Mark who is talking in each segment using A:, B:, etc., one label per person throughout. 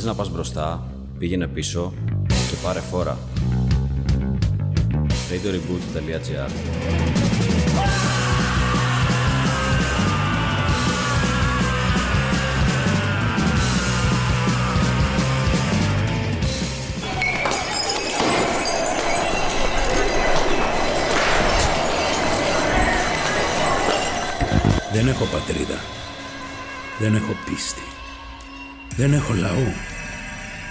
A: Θες να πας μπροστά, πήγαινε πίσω και πάρε φόρα. radioreboot.gr
B: Δεν έχω πατρίδα. Δεν έχω πίστη. Δεν έχω λαό.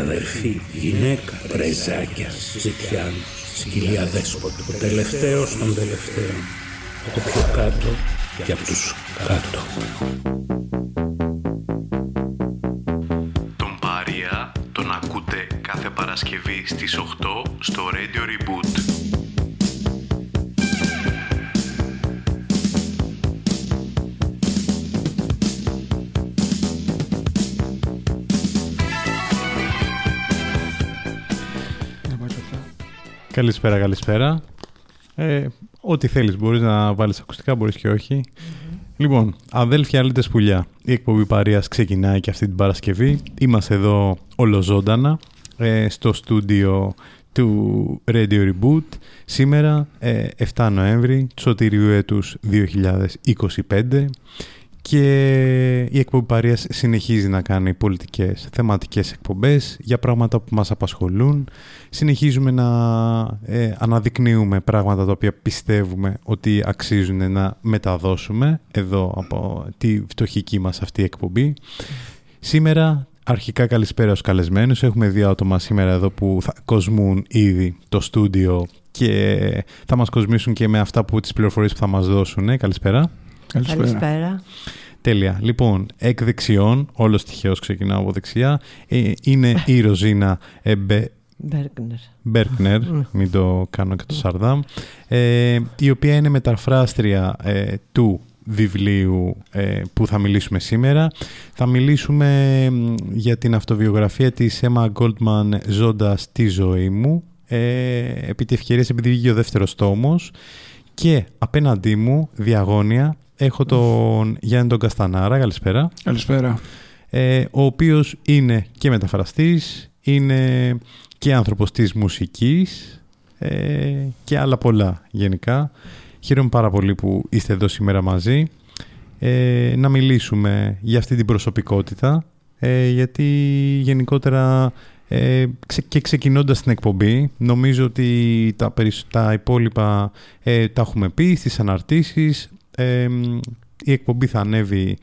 B: αδερφή, γυναίκα, πρεζάκια, ζητιάνος, σκυλιά δέσποτο, ο τελευταίος των τελευταίων, το πιο κάτω και από τους κάτω.
C: Τον Παρία τον ακούτε κάθε Παρασκευή στις 8 στο Radio Reboot.
D: Καλησπέρα, καλησπέρα. Ε, ό,τι θέλεις μπορείς να βάλεις ακουστικά, μπορείς και όχι. Λοιπόν, αδέλφια αλήτες πουλιά. Η εκπομπή Παρίας ξεκινάει και αυτή την Παρασκευή. Είμαστε εδώ ολοζώντανα ε, στο στούντιο του Radio Reboot. Σήμερα, ε, 7 Νοέμβρη, του σωτηρίου έτους 2025 και η εκπομπή Παρίας συνεχίζει να κάνει πολιτικές θεματικές εκπομπές για πράγματα που μας απασχολούν. Συνεχίζουμε να ε, αναδεικνύουμε πράγματα τα οποία πιστεύουμε ότι αξίζουν να μεταδώσουμε εδώ από τη φτωχική μας αυτή εκπομπή. Σήμερα αρχικά καλησπέρα στους καλεσμένους. Έχουμε δύο άτομα σήμερα εδώ που θα κοσμούν ήδη το στούντιο και θα μας κοσμήσουν και με αυτά που τις πληροφορίες που θα μας δώσουν. Καλησπέρα.
E: Καλησπέρα.
D: Τέλεια. Λοιπόν, εκ δεξιών, όλος τυχαίως ξεκινάω από δεξιά, ε, είναι η Ροζίνα Εμπε...
E: Μπέρκνερ.
D: Μπέρκνερ, μην το κάνω και το Σαρδάμ, ε, η οποία είναι μεταφράστρια ε, του βιβλίου ε, που θα μιλήσουμε σήμερα. Θα μιλήσουμε μ, για την αυτοβιογραφία της Emma Goldman «Ζώντας τη ζωή μου», ε, επί τη ευκαιρία επειδή βγήκε ο δεύτερος τόμος και απέναντί μου, διαγώνια, έχω τον Γιάννη τον Καστανάρα, καλησπέρα,
F: Καλησπέρα.
D: ε, ο οποίος είναι και μεταφραστής, είναι και άνθρωπος της μουσικής ε, και άλλα πολλά γενικά. Χαίρομαι πάρα πολύ που είστε εδώ σήμερα μαζί ε, να μιλήσουμε για αυτή την προσωπικότητα ε, γιατί γενικότερα ε, ξε- και ξεκινώντας την εκπομπή νομίζω ότι τα, περισ- τα υπόλοιπα ε, τα έχουμε πει στις αναρτήσεις ε, η εκπομπή θα ανέβει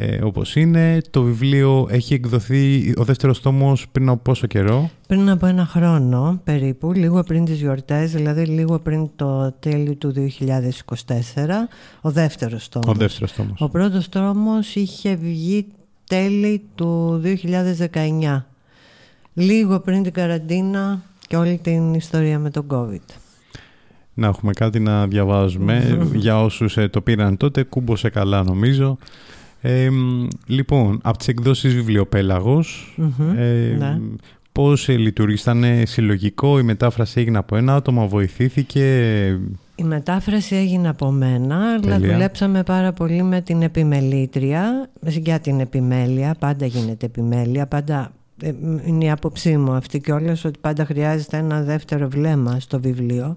D: ε, όπως είναι το βιβλίο έχει εκδοθεί ο δεύτερος τόμος πριν από πόσο καιρό;
E: Πριν από ένα χρόνο περίπου, λίγο πριν τις γιορτές, δηλαδή λίγο πριν το τέλειο του 2024, ο δεύτερος τόμος.
D: ο δεύτερος τόμος
E: Ο πρώτος τόμος είχε βγει τέλη του 2019. Λίγο πριν την καραντίνα και όλη την ιστορία με τον COVID.
D: Να έχουμε κάτι να διαβάζουμε για όσους ε, το πήραν τότε κούμποσε καλά νομίζω ε, μ, λοιπόν από τις εκδόσεις βιβλιοπέλαγος
E: Μμμ,
D: ε,
E: ναι.
D: πώς ε, λειτουργεί, ήταν ε, συλλογικό η μετάφραση έγινε από ένα άτομο βοηθήθηκε
E: Η μετάφραση έγινε από μένα, αλλά
D: Τέλεια.
E: δουλέψαμε πάρα πολύ με την επιμελήτρια, για την επιμέλεια, πάντα γίνεται επιμέλεια, πάντα ε, είναι η άποψή μου αυτή και ότι πάντα χρειάζεται ένα δεύτερο βλέμμα στο βιβλίο,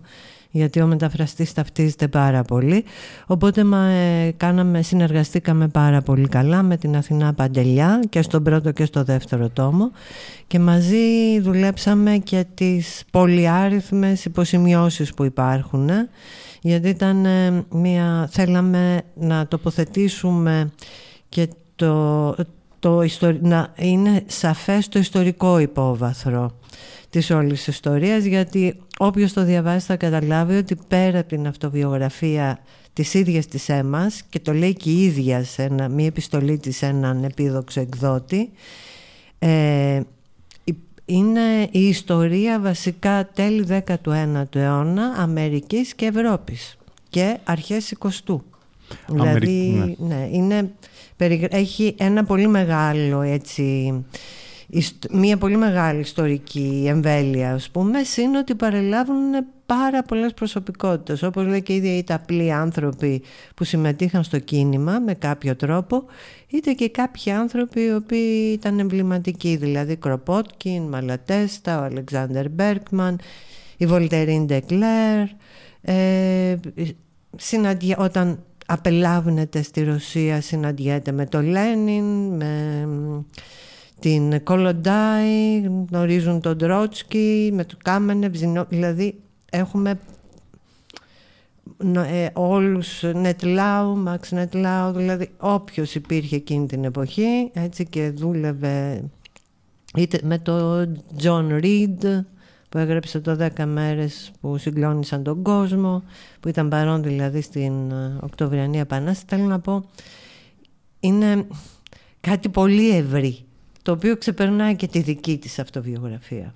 E: γιατί ο μεταφραστής ταυτίζεται πάρα πολύ. Οπότε μα, ε, κάναμε, συνεργαστήκαμε πάρα πολύ καλά με την Αθηνά Παντελιά και στον πρώτο και στο δεύτερο τόμο. Και μαζί δουλέψαμε και τις πολυάριθμες υποσημειώσεις που υπάρχουν ε, γιατί ήταν ε, μια, θέλαμε να τοποθετήσουμε και το, το ιστο- να είναι σαφές το ιστορικό υπόβαθρο της όλης ιστορίας γιατί όποιος το διαβάσει θα καταλάβει ότι πέρα από την αυτοβιογραφία της ίδιας της έμας και το λέει και η ίδια σε ένα, μια επιστολή της σε έναν επίδοξο εκδότη ε, υ- είναι η ιστορία βασικά τέλη 19ου αιώνα Αμερικής και Ευρώπης και αρχές 20ου. Δηλαδή, ναι. ναι. είναι, έχει ένα πολύ μεγάλο έτσι, μια πολύ μεγάλη ιστορική εμβέλεια ας πούμε σύν ότι παρελάβουν πάρα πολλές προσωπικότητες. Όπως λέει και ήδη είτε απλοί άνθρωποι που συμμετείχαν στο κίνημα με κάποιο τρόπο είτε και κάποιοι άνθρωποι οι οποίοι ήταν εμβληματικοί δηλαδή Κροπότκιν, Μαλατέστα, ο Αλεξάνδερ Μπέρκμαν η Βολτερίν Ντεκλέρ ε, όταν απελάβνεται στη Ρωσία συναντιέται με το Λένιν με την Κολοντάι γνωρίζουν τον Τρότσκι με το Κάμενευ δηλαδή έχουμε ε, όλους Νετλάου, Μαξ Νετλάου δηλαδή όποιος υπήρχε εκείνη την εποχή έτσι και δούλευε είτε με το Τζον Ρίντ που έγραψε το 10 μέρες που συγκλόνισαν τον κόσμο που ήταν παρόν δηλαδή στην ε, Οκτωβριανή Επανάσταση θέλω να πω. Είναι κάτι πολύ ευρύ το οποίο ξεπερνάει και τη δική της αυτοβιογραφία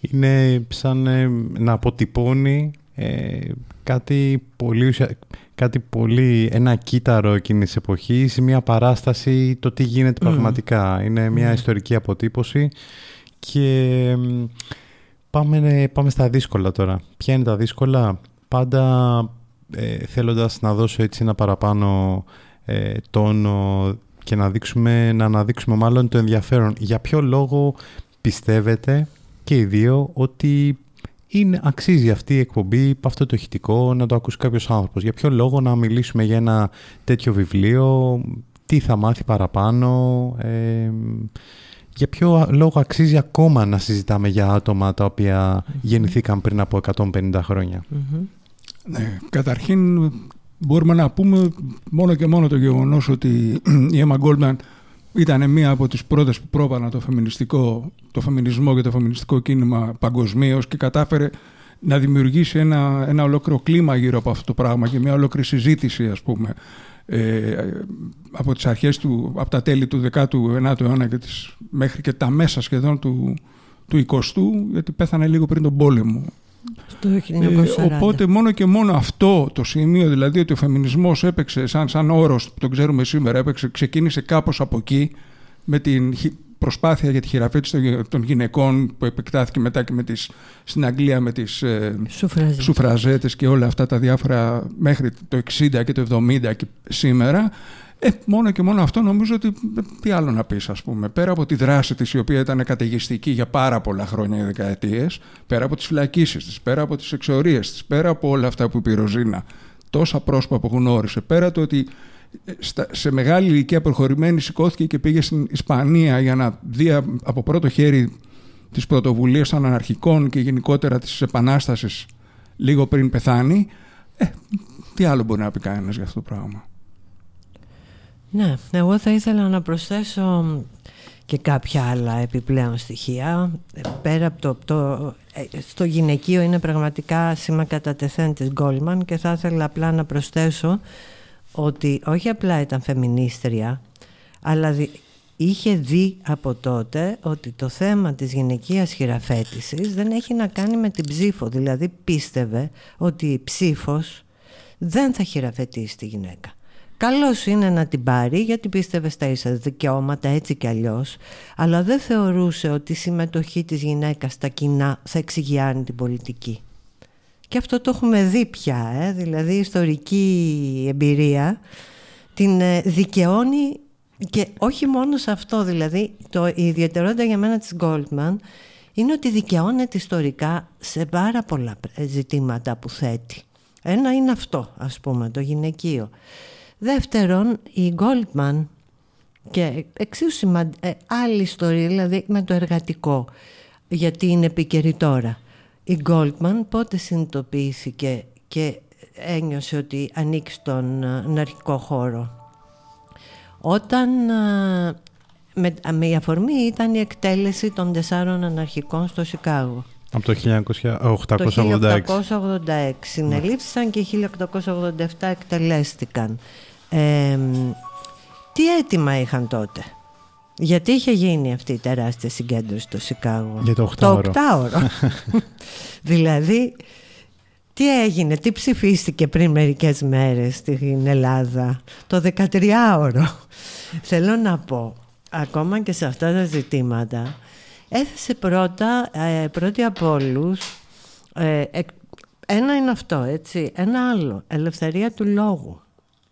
D: είναι σαν ε, να αποτυπώνει ε, κάτι πολύ, κάτι πολύ, ένα κύτταρο εκείνης της εποχής, μια παράσταση, το τι γίνεται πραγματικά. Είναι μια ιστορική αποτύπωση και πάμε, πάμε στα δύσκολα τώρα. Ποια είναι τα δύσκολα; Πάντα ε, θέλοντας να δώσω έτσι ένα παραπάνω ε, τόνο και να, δείξουμε, να αναδείξουμε μάλλον το ενδιαφέρον. Για ποιο λόγο πιστεύετε και οι δύο ότι είναι, αξίζει αυτή η εκπομπή, αυτό το ηχητικό, να το ακούσει κάποιος άνθρωπος; Για ποιο λόγο να μιλήσουμε για ένα τέτοιο βιβλίο, τι θα μάθει παραπάνω, ε, για ποιο λόγο αξίζει ακόμα να συζητάμε για άτομα τα οποία γεννηθήκαν πριν από 150 χρονια
B: Ναι, καταρχήν μπορούμε να πούμε μόνο και μόνο το γεγονός ότι η Emma Goldman ήταν μία από τις πρώτες που πρόβανα το, φεμινιστικό, το φεμινισμό και το φεμινιστικό κίνημα παγκοσμίως και κατάφερε να δημιουργήσει ένα, ένα ολόκληρο κλίμα γύρω από αυτό το πράγμα και μια ολόκληρη συζήτηση ας πούμε ε, από τις αρχές του, από τα τέλη του 19ου αιώνα και τις, μέχρι και τα μέσα σχεδόν του, του 20ου γιατί πέθανε λίγο πριν τον πόλεμο
E: ε,
B: οπότε μόνο και μόνο αυτό το σημείο, δηλαδή ότι ο φεμινισμός έπαιξε σαν, σαν όρος που τον ξέρουμε σήμερα, έπαιξε, ξεκίνησε κάπως από εκεί με την προσπάθεια για τη χειραφέτηση των γυναικών που επεκτάθηκε μετά και με τις, στην Αγγλία με τις ε, σουφραζέτες. και όλα αυτά τα διάφορα μέχρι το 60 και το 70 και σήμερα ε, μόνο και μόνο αυτό νομίζω ότι τι άλλο να πεις ας πούμε. Πέρα από τη δράση της η οποία ήταν καταιγιστική για πάρα πολλά χρόνια ή δεκαετίες, πέρα από τις φυλακίσεις της, πέρα από τις εξορίες της, πέρα από όλα αυτά που είπε η Ροζίνα, τόσα πρόσωπα που γνώρισε, πέρα το ότι ε, σε μεγάλη ηλικία προχωρημένη σηκώθηκε και πήγε στην Ισπανία για να δει από πρώτο χέρι τις πρωτοβουλίες των αναρχικών και γενικότερα της επανάστασης λίγο πριν πεθάνει, ε, τι άλλο μπορεί να πει κανένας για αυτό το πράγμα.
E: Ναι, εγώ θα ήθελα να προσθέσω και κάποια άλλα επιπλέον στοιχεία. Πέρα από το, το ε, στο γυναικείο είναι πραγματικά σήμα κατά τεθέν της Γκόλμαν και θα ήθελα απλά να προσθέσω ότι όχι απλά ήταν φεμινίστρια, αλλά είχε δει από τότε ότι το θέμα της γυναικείας χειραφέτησης δεν έχει να κάνει με την ψήφο. Δηλαδή πίστευε ότι η ψήφος δεν θα χειραφετήσει τη γυναίκα. Καλώς είναι να την πάρει γιατί πίστευες στα ίσα δικαιώματα έτσι κι αλλιώς αλλά δεν θεωρούσε ότι η συμμετοχή της γυναίκας στα κοινά θα εξηγιάνει την πολιτική. Και αυτό το έχουμε δει πια, ε; δηλαδή η ιστορική εμπειρία την ε, δικαιώνει και όχι μόνο σε αυτό δηλαδή το, η ιδιαιτερότητα για μένα της Goldman είναι ότι δικαιώνεται ιστορικά σε πάρα πολλά ζητήματα που θέτει. Ένα είναι αυτό ας πούμε το γυναικείο. Δεύτερον, η Goldman και εξίσου σημαντική, ε, άλλη ιστορία, δηλαδή με το εργατικό, γιατί είναι επίκαιρη τώρα. Η Goldman πότε συνειδητοποιήθηκε και ένιωσε ότι ανήκει στον αναρχικό χώρο; Όταν με, με αφορμή ήταν η εκτέλεση των τεσσάρων αναρχικών στο Σικάγο.
D: Από το 1886.
E: Το 1886 συνελήφθησαν και 1887 εκτελέστηκαν τι αίτημα είχαν τότε; Γιατί είχε γίνει αυτή η τεράστια συγκέντρωση στο Σικάγο;
D: Για το
E: οκτάωρο. δηλαδή, τι έγινε, τι ψηφίστηκε πριν μερικές μέρες στην Ελλάδα. Το 13ωρο. Θέλω να πω, ακόμα και σε αυτά τα ζητήματα, έθεσε πρώτα, ε, πρώτη από όλους, ε, ένα είναι αυτό, έτσι. Ένα άλλο, ελευθερία του λόγου.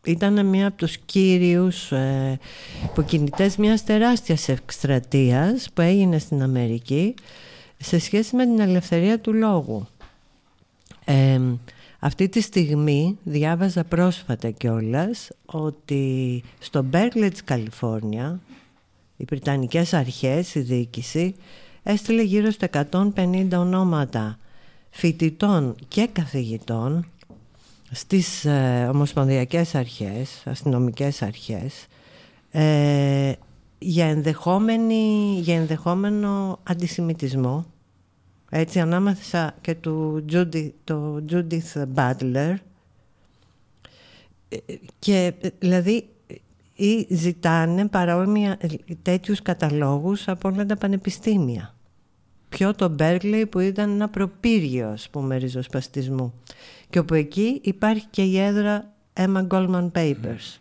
E: Ήταν μία από τους κύριους ε, υποκινητές μιας τεράστιας εκστρατείας που έγινε στην Αμερική σε σχέση με την ελευθερία του λόγου. Ε, αυτή τη στιγμή διάβαζα πρόσφατα κιόλας ότι στο Μπέρκλε της Καλιφόρνια οι Βρυτανικές αρχές, η διοίκηση έστειλε γύρω στα 150 ονόματα φοιτητών και καθηγητών στις ε, ομοσπονδιακές αρχές, αστυνομικές αρχές ε, για, για ενδεχόμενο αντισημιτισμό. Έτσι ανάμεσα και του Judith, το Judith Butler και δηλαδή ή ζητάνε παρόμοια τέτοιους καταλόγους από όλα τα πανεπιστήμια. Πιο το Μπέρκλεϊ που ήταν ένα προπύργιο ας πούμε ριζοσπαστισμού και όπου εκεί υπάρχει και η έδρα Emma Goldman Papers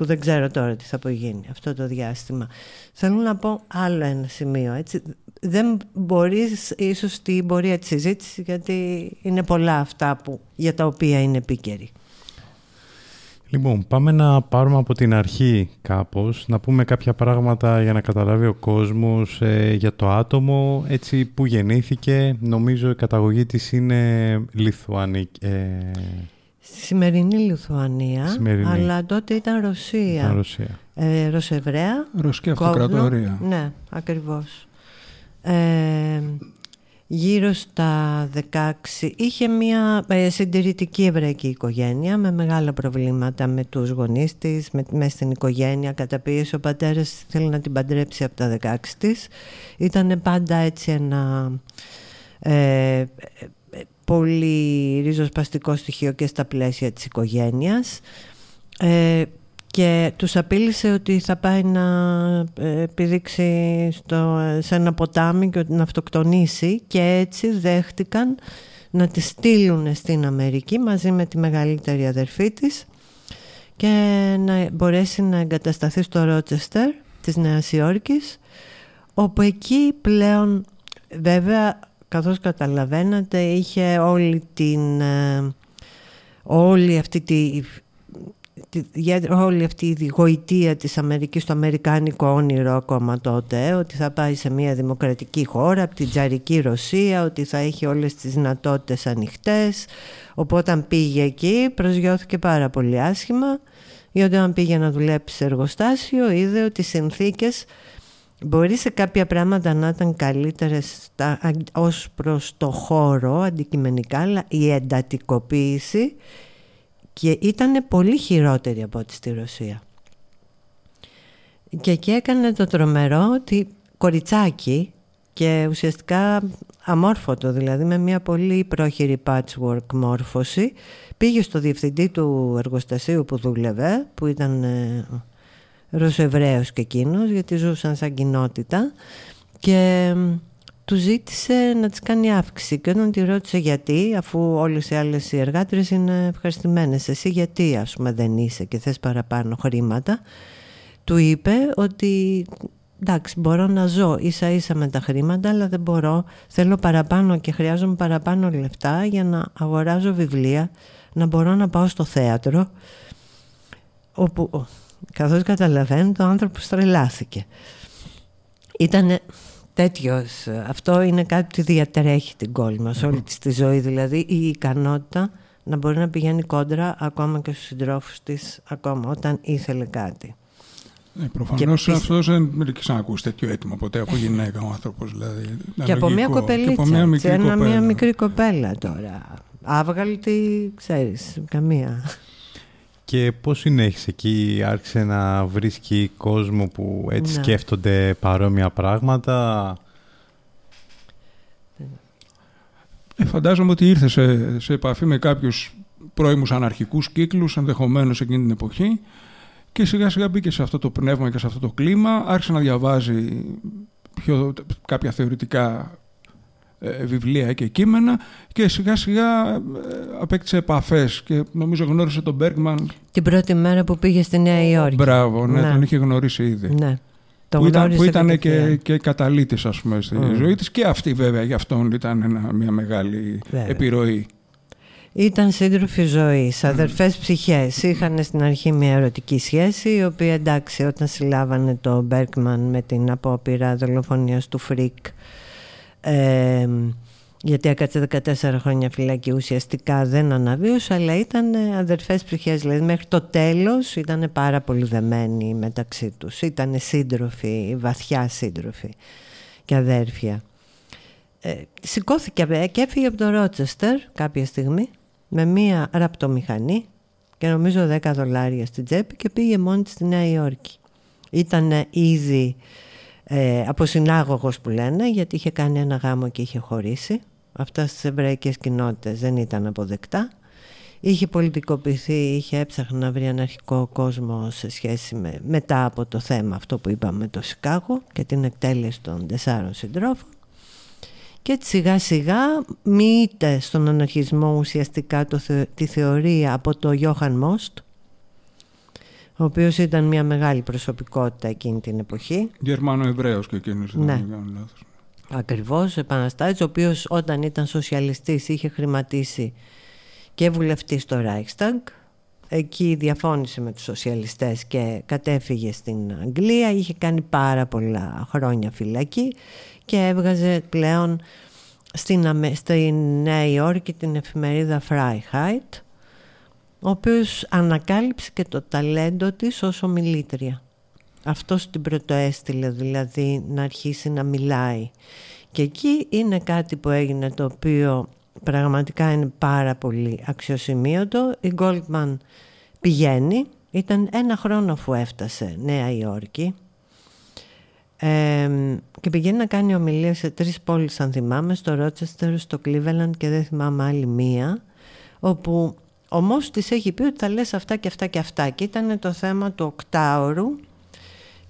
E: που δεν ξέρω τώρα τι θα απογίνει αυτό το διάστημα. Θέλω να πω άλλο ένα σημείο. Έτσι. Δεν μπορείς ίσως την πορεία της συζήτησης γιατί είναι πολλά αυτά που, για τα οποία είναι επίκαιροι.
D: Λοιπόν, πάμε να πάρουμε από την αρχή κάπως, να πούμε κάποια πράγματα για να καταλάβει ο κόσμος ε, για το άτομο, έτσι που γεννήθηκε. Νομίζω η καταγωγή της είναι Λιθουανική. Ε...
E: Σημερινή Λιθουανία, αλλά τότε ήταν Ρωσία.
D: Ήταν Ρωσία.
E: Ε, Ρωσεβραία.
B: Ρωσική αυτοκρατορία.
E: Ναι, ακριβώς. Ε, γύρω στα 16 είχε μια ε, συντηρητική εβραϊκή οικογένεια με μεγάλα προβλήματα με τους γονείς της, με, μες στην οικογένεια καταπίεση. Ο πατέρας θέλει να την παντρέψει από τα 16 της. Ήταν πάντα έτσι ένα ε, πολύ ριζοσπαστικό στοιχείο και στα πλαίσια της οικογένειας. Ε, και τους απείλησε ότι θα πάει να ε, πηδήξει στο, σε ένα ποτάμι και να αυτοκτονήσει και έτσι δέχτηκαν να τη στείλουν στην Αμερική μαζί με τη μεγαλύτερη αδερφή της και να μπορέσει να εγκατασταθεί στο Ρότσεστερ της Νέας Υόρκης όπου εκεί πλέον βέβαια καθώς καταλαβαίνετε είχε όλη την ε, όλη αυτή τη για όλη αυτή η γοητεία της Αμερικής, το αμερικάνικο όνειρο ακόμα τότε, ότι θα πάει σε μια δημοκρατική χώρα, από την τζαρική Ρωσία, ότι θα έχει όλες τις δυνατότητες ανοιχτές. Οπότε όταν πήγε εκεί προσγειώθηκε πάρα πολύ άσχημα, γιατί όταν πήγε να δουλέψει σε εργοστάσιο είδε ότι οι συνθήκες μπορεί σε κάποια πράγματα να ήταν καλύτερες ως προς το χώρο αντικειμενικά, αλλά η εντατικοποίηση και ήταν πολύ χειρότερη από ό,τι στη Ρωσία. Και εκεί έκανε το τρομερό ότι κοριτσάκι και ουσιαστικά αμόρφωτο, δηλαδή με μια πολύ πρόχειρη patchwork μόρφωση, πήγε στο διευθυντή του εργοστασίου που δούλευε, που ήταν ε, Ρωσοεβραίος και εκείνος, γιατί ζούσαν σαν κοινότητα και του ζήτησε να της κάνει αύξηση. Και όταν τη ρώτησε γιατί αφού όλες οι άλλες οι εργάτρες είναι ευχαριστημένες. Εσύ γιατί ας πούμε δεν είσαι και θες παραπάνω χρήματα του είπε ότι εντάξει μπορώ να ζω ίσα ίσα με τα χρήματα αλλά δεν μπορώ. Θέλω παραπάνω και χρειάζομαι παραπάνω λεφτά για να αγοράζω βιβλία να μπορώ να πάω στο θέατρο όπου καθώς καταλαβαίνετε ο άνθρωπος τρελάθηκε. Ήταν τέτοιος, αυτό είναι κάτι που διατρέχει την κόλλη μας όλη της τη ζωή, δηλαδή η ικανότητα να μπορεί να πηγαίνει κόντρα ακόμα και στους συντρόφους της ακόμα όταν ήθελε κάτι.
B: Ε, Προφανώς και αυτός δεν έχει ξανακούσει τέτοιο έτοιμο ποτέ από γυναίκα ο άνθρωπος. Δηλαδή,
E: και από μια κοπελίτσα. Και από μια μικρή, κοπέλα. μια μικρή κοπέλα τώρα. Άβγαλτη, ξέρεις, καμία.
D: Και πώς συνέχισε εκεί, άρχισε να βρίσκει κόσμο που έτσι ναι. σκέφτονται παρόμοια πράγματα;
B: Ε, φαντάζομαι ότι ήρθε σε, σε επαφή με κάποιους πρώιμους αναρχικούς κύκλους, ενδεχομένως εκείνη την εποχή, Και σιγά σιγά μπήκε σε αυτό το πνεύμα και σε αυτό το κλίμα, άρχισε να διαβάζει πιο, κάποια θεωρητικά ε, βιβλία και κείμενα και σιγά σιγά ε, απέκτησε επαφές και νομίζω γνώρισε τον Μπέργκμαν
E: την πρώτη μέρα που πήγε στη Νέα Υόρκη.
B: Μπράβο, ναι, ναι. τον είχε γνωρίσει ήδη.
E: Ναι.
B: που ήταν, που ήταν και, και καταλήτης ας πούμε στη mm. ζωή της και αυτή βέβαια για αυτόν ήταν ένα, μια μεγάλη βέβαια. επιρροή.
E: Ήταν σύντροφοι ζωή, αδερφές mm. ψυχές. Είχαν στην αρχή μια ερωτική σχέση, η οποία εντάξει, όταν συλλάβανε το Μπέρκμαν με την απόπειρα δολοφονίας του Φρικ, ε, γιατί έκατσε 14 χρόνια φυλακή ουσιαστικά δεν αναβίωσε αλλά ήταν αδερφές ψυχές δηλαδή μέχρι το τέλος ήταν πάρα πολύ δεμένοι μεταξύ τους. Ήταν σύντροφοι, βαθιά σύντροφοι και αδέρφια. Ε, σηκώθηκε και έφυγε από το Ρότσεστερ κάποια στιγμή με μία ραπτομηχανή και νομίζω 10 δολάρια στην τσέπη και πήγε μόνη της στη Νέα Υόρκη. Ήταν ήδη ε, αποσυνάγωγος που λένε γιατί είχε κάνει ένα γάμο και είχε χωρίσει. Αυτά στις εβραϊκές κοινότητες δεν ήταν αποδεκτά. Είχε πολιτικοποιηθεί, είχε έψαχνε να βρει αναρχικό κόσμο σε σχέση με μετά από το θέμα αυτό που είπαμε το Σικάγο και την εκτέλεση των τεσσάρων συντρόφων. Και σιγά σιγά μοιείται στον αναρχισμό ουσιαστικά το, τη θεωρία από το Γιώχαν Μόστ ο οποίος ήταν μια μεγάλη προσωπικότητα εκείνη την εποχή.
B: Γερμανο-Εβραίος και εκείνος, ναι. δεν κάνω λάθος.
E: Ακριβώς, επαναστάτης, ο οποίος όταν ήταν σοσιαλιστής είχε χρηματίσει και βουλευτής στο Reichstag. Εκεί διαφώνησε με τους σοσιαλιστές και κατέφυγε στην Αγγλία. Είχε κάνει πάρα πολλά χρόνια φυλακή και έβγαζε πλέον στην, στην Νέα Υόρκη την εφημερίδα Freiheit ο οποίος ανακάλυψε και το ταλέντο της ως ομιλήτρια. Αυτός την πρωτοέστειλε δηλαδή να αρχίσει να μιλάει. Και εκεί είναι κάτι που έγινε το οποίο πραγματικά είναι πάρα πολύ αξιοσημείωτο. Η Goldman πηγαίνει, ήταν ένα χρόνο αφού έφτασε Νέα Υόρκη ε, και πηγαίνει να κάνει ομιλία σε τρεις πόλεις αν θυμάμαι, στο Ρότσεστερ, στο Cleveland και δεν θυμάμαι άλλη μία όπου ο της έχει πει ότι θα λες αυτά και αυτά και αυτά και ήταν το θέμα του οκτάωρου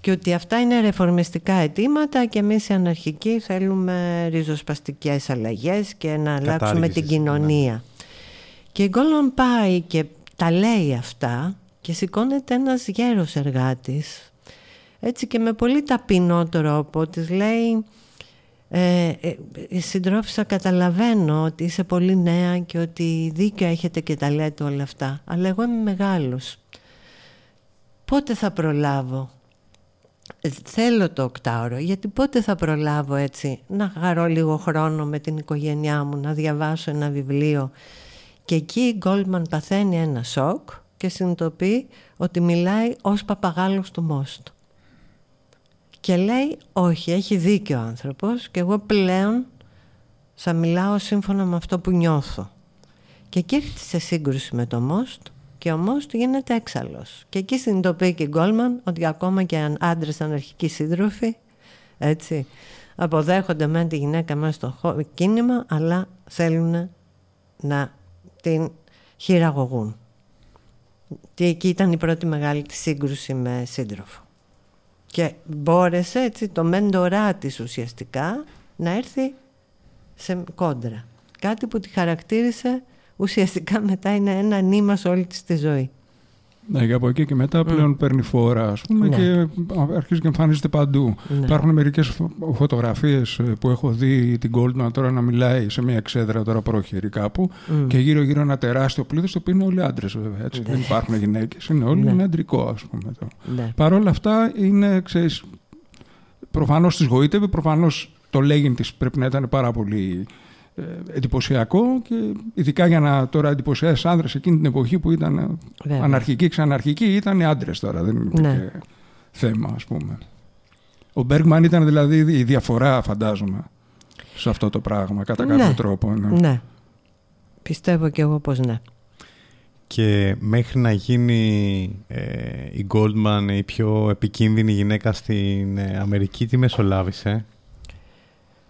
E: και ότι αυτά είναι ρεφορμιστικά αιτήματα και εμείς οι αναρχικοί θέλουμε ριζοσπαστικές αλλαγές και να αλλάξουμε την κοινωνία. Ναι. Και η Γκόλον πάει και τα λέει αυτά και σηκώνεται ένας γέρος εργάτης έτσι και με πολύ ταπεινό τρόπο της λέει ε, ε, συντρόφισσα καταλαβαίνω ότι είσαι πολύ νέα και ότι δίκιο έχετε και τα λέτε όλα αυτά αλλά εγώ είμαι μεγάλος. Πότε θα προλάβω; Ε, θέλω το οκτάωρο γιατί πότε θα προλάβω έτσι να χαρώ λίγο χρόνο με την οικογένειά μου να διαβάσω ένα βιβλίο; Και εκεί η Γκόλμαν παθαίνει ένα σοκ και συνειδητοποιεί ότι μιλάει ως παπαγάλος του Μόστου και λέει όχι, έχει δίκιο ο άνθρωπος και εγώ πλέον θα μιλάω σύμφωνα με αυτό που νιώθω. Και εκεί έρχεται σε σύγκρουση με το Μόστ και ο Μόστ γίνεται έξαλλος. Και εκεί συνειδητοποιεί και η Γκόλμαν ότι ακόμα και αν άντρες αναρχικοί σύντροφοι έτσι, αποδέχονται με τη γυναίκα μέσα στο κίνημα αλλά θέλουν να την χειραγωγούν. Και εκεί ήταν η πρώτη μεγάλη σύγκρουση με σύντροφο. Και μπόρεσε έτσι το μέντορά της ουσιαστικά να έρθει σε κόντρα. Κάτι που τη χαρακτήρισε ουσιαστικά μετά είναι ένα νήμα σε όλη της τη ζωή.
B: Ναι, και από εκεί και μετά πλέον mm. παίρνει φόρα, ας πούμε, ναι. και αρχίζει και εμφανίζεται παντού. Ναι. Υπάρχουν μερικές φωτογραφίες ε, που έχω δει την Goldman τώρα να μιλάει σε μια εξέδρα τώρα πρόχειρη κάπου mm. και γύρω-γύρω ένα τεράστιο πλήθος, το οποίο είναι όλοι άντρες βέβαια, έτσι. Δεν υπάρχουν γυναίκες, είναι όλοι, ναι. είναι αντρικό, ας πούμε. Το. Ναι. Παρ' όλα αυτά είναι, ξέρεις, προφανώς της γοήτευε, προφανώς το λέγειν της πρέπει να ήταν πάρα πολύ ε, εντυπωσιακό και ειδικά για να τώρα εντυπωσιάσεις άντρε εκείνη την εποχή που ήταν Βέβαια. αναρχική, ξαναρχική, ήταν άντρες τώρα. Δεν υπήρχε ναι. θέμα, ας πούμε. Ο Μπέργκμαν ήταν δηλαδή η διαφορά, φαντάζομαι, σε αυτό το πράγμα, κατά ναι. κάποιο τρόπο.
E: Ναι. ναι. Πιστεύω και εγώ πως ναι.
D: Και μέχρι να γίνει ε, η Goldman η πιο επικίνδυνη γυναίκα στην ε, Αμερική, τι μεσολάβησε;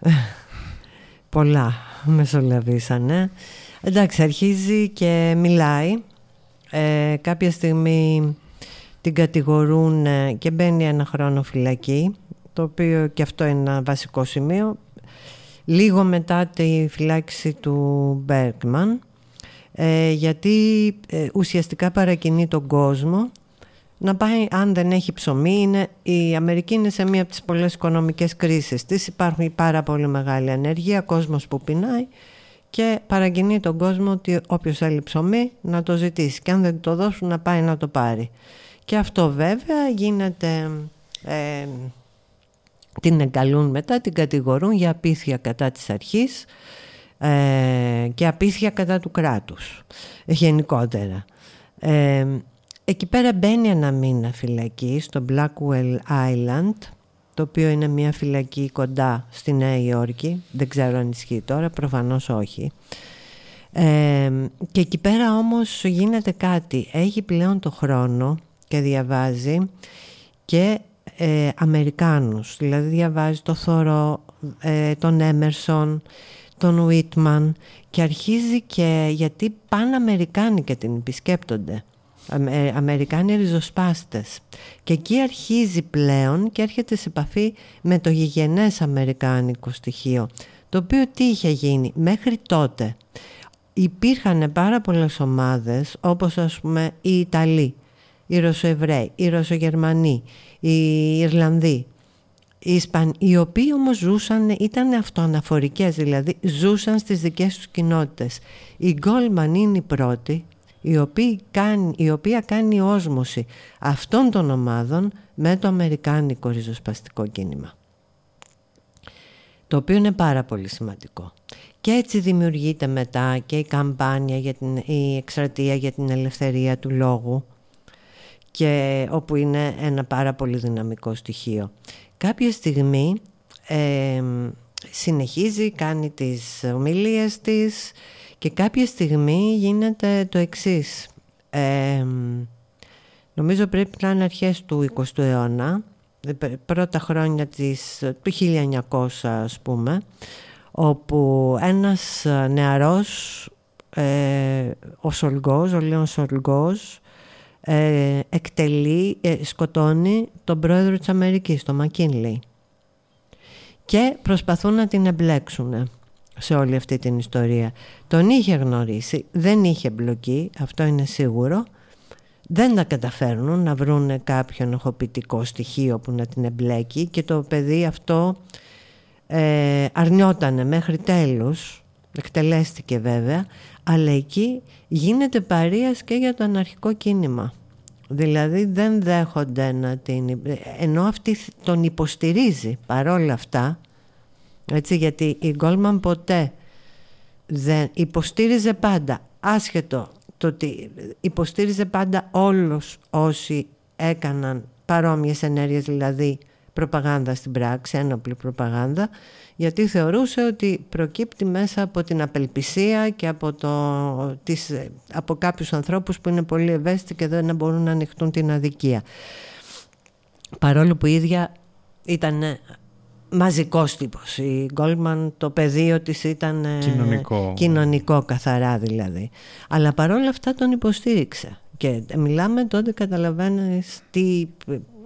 E: Πολλά μεσολαβήσανε. Εντάξει, αρχίζει και μιλάει. Ε, κάποια στιγμή την κατηγορούν και μπαίνει ένα χρόνο φυλακή, το οποίο και αυτό είναι ένα βασικό σημείο. Λίγο μετά τη φυλάξη του Μπέρκμαν, ε, γιατί ε, ουσιαστικά παρακινεί τον κόσμο να πάει, αν δεν έχει ψωμί, είναι, η Αμερική είναι σε μία από τις πολλές οικονομικές κρίσεις της. Υπάρχουν πάρα πολύ μεγάλη ανεργία, κόσμος που πεινάει και παρακινεί τον κόσμο ότι όποιος θέλει ψωμί να το ζητήσει και αν δεν το δώσουν να πάει να το πάρει. Και αυτό βέβαια γίνεται... Ε, την εγκαλούν μετά, την κατηγορούν για απίθεια κατά της αρχής ε, και απίθεια κατά του κράτους γενικότερα. Ε, εκεί πέρα μπαίνει ένα μήνα φυλακή στο Blackwell Island το οποίο είναι μια φυλακή κοντά στη Νέα Υόρκη. Δεν ξέρω αν ισχύει τώρα, προφανώς όχι. Ε, και εκεί πέρα όμως γίνεται κάτι. Έχει πλέον το χρόνο και διαβάζει και ε, Αμερικάνους. Δηλαδή διαβάζει το Θωρό, ε, τον Έμερσον τον Βίτμαν και αρχίζει και γιατί πάνε Αμερικάνοι και την επισκέπτονται ε, Αμερικάνοι ριζοσπάστες και εκεί αρχίζει πλέον και έρχεται σε επαφή με το γηγενές αμερικάνικο στοιχείο το οποίο τι είχε γίνει μέχρι τότε υπήρχαν πάρα πολλές ομάδες όπως ας πούμε οι Ιταλοί οι Ρωσοεβραίοι, οι Ρωσογερμανοί, οι Ιρλανδοί οι Ισπανοί, οι οποίοι όμως ζούσαν, ήταν αυτοαναφορικές, δηλαδή ζούσαν στις δικές τους κοινότητες. Η Γκόλμαν είναι η πρώτη, η οποία, κάνει, η οποία κάνει όσμωση αυτών των ομάδων με το Αμερικάνικο ριζοσπαστικό κίνημα. Το οποίο είναι πάρα πολύ σημαντικό. Και έτσι δημιουργείται μετά και η καμπάνια, για την, η εκστρατεία για την ελευθερία του λόγου και όπου είναι ένα πάρα πολύ δυναμικό στοιχείο. Κάποια στιγμή συνεχίζει, κάνει τις ομιλίες της και κάποια στιγμή γίνεται το εξής. νομίζω πρέπει να είναι αρχές του 20ου αιώνα, πρώτα χρόνια της, του 1900 ας πούμε, όπου ένας νεαρός, ε, ο Σολγός, ο Λέων Σολγός, ε, εκτελεί, ε, σκοτώνει τον πρόεδρο της Αμερικής, τον Μακίνλεϊ. Και προσπαθούν να την εμπλέξουν σε όλη αυτή την ιστορία. Τον είχε γνωρίσει, δεν είχε μπλοκή, αυτό είναι σίγουρο. Δεν τα καταφέρνουν να βρουν κάποιον ενοχοποιητικό στοιχείο που να την εμπλέκει και το παιδί αυτό ε, αρνιότανε μέχρι τέλους, εκτελέστηκε βέβαια, αλλά εκεί γίνεται παρείας και για το αναρχικό κίνημα. Δηλαδή δεν δέχονται να την... ενώ αυτή τον υποστηρίζει παρόλα αυτά, έτσι, γιατί η Γκόλμαν ποτέ δεν υποστήριζε πάντα, άσχετο το ότι υποστήριζε πάντα όλους όσοι έκαναν παρόμοιες ενέργειες, δηλαδή προπαγάνδα στην πράξη, ένοπλη προπαγάνδα, γιατί θεωρούσε ότι προκύπτει μέσα από την απελπισία και από, το, τις, από κάποιους ανθρώπους που είναι πολύ ευαίσθητοι και δεν μπορούν να ανοιχτούν την αδικία. Παρόλο που η ίδια ήταν μαζικός τύπος. Η Γκόλμαν το πεδίο της ήταν
D: κοινωνικό.
E: κοινωνικό καθαρά δηλαδή. Αλλά παρόλα αυτά τον υποστήριξε. Και μιλάμε τότε καταλαβαίνεις τι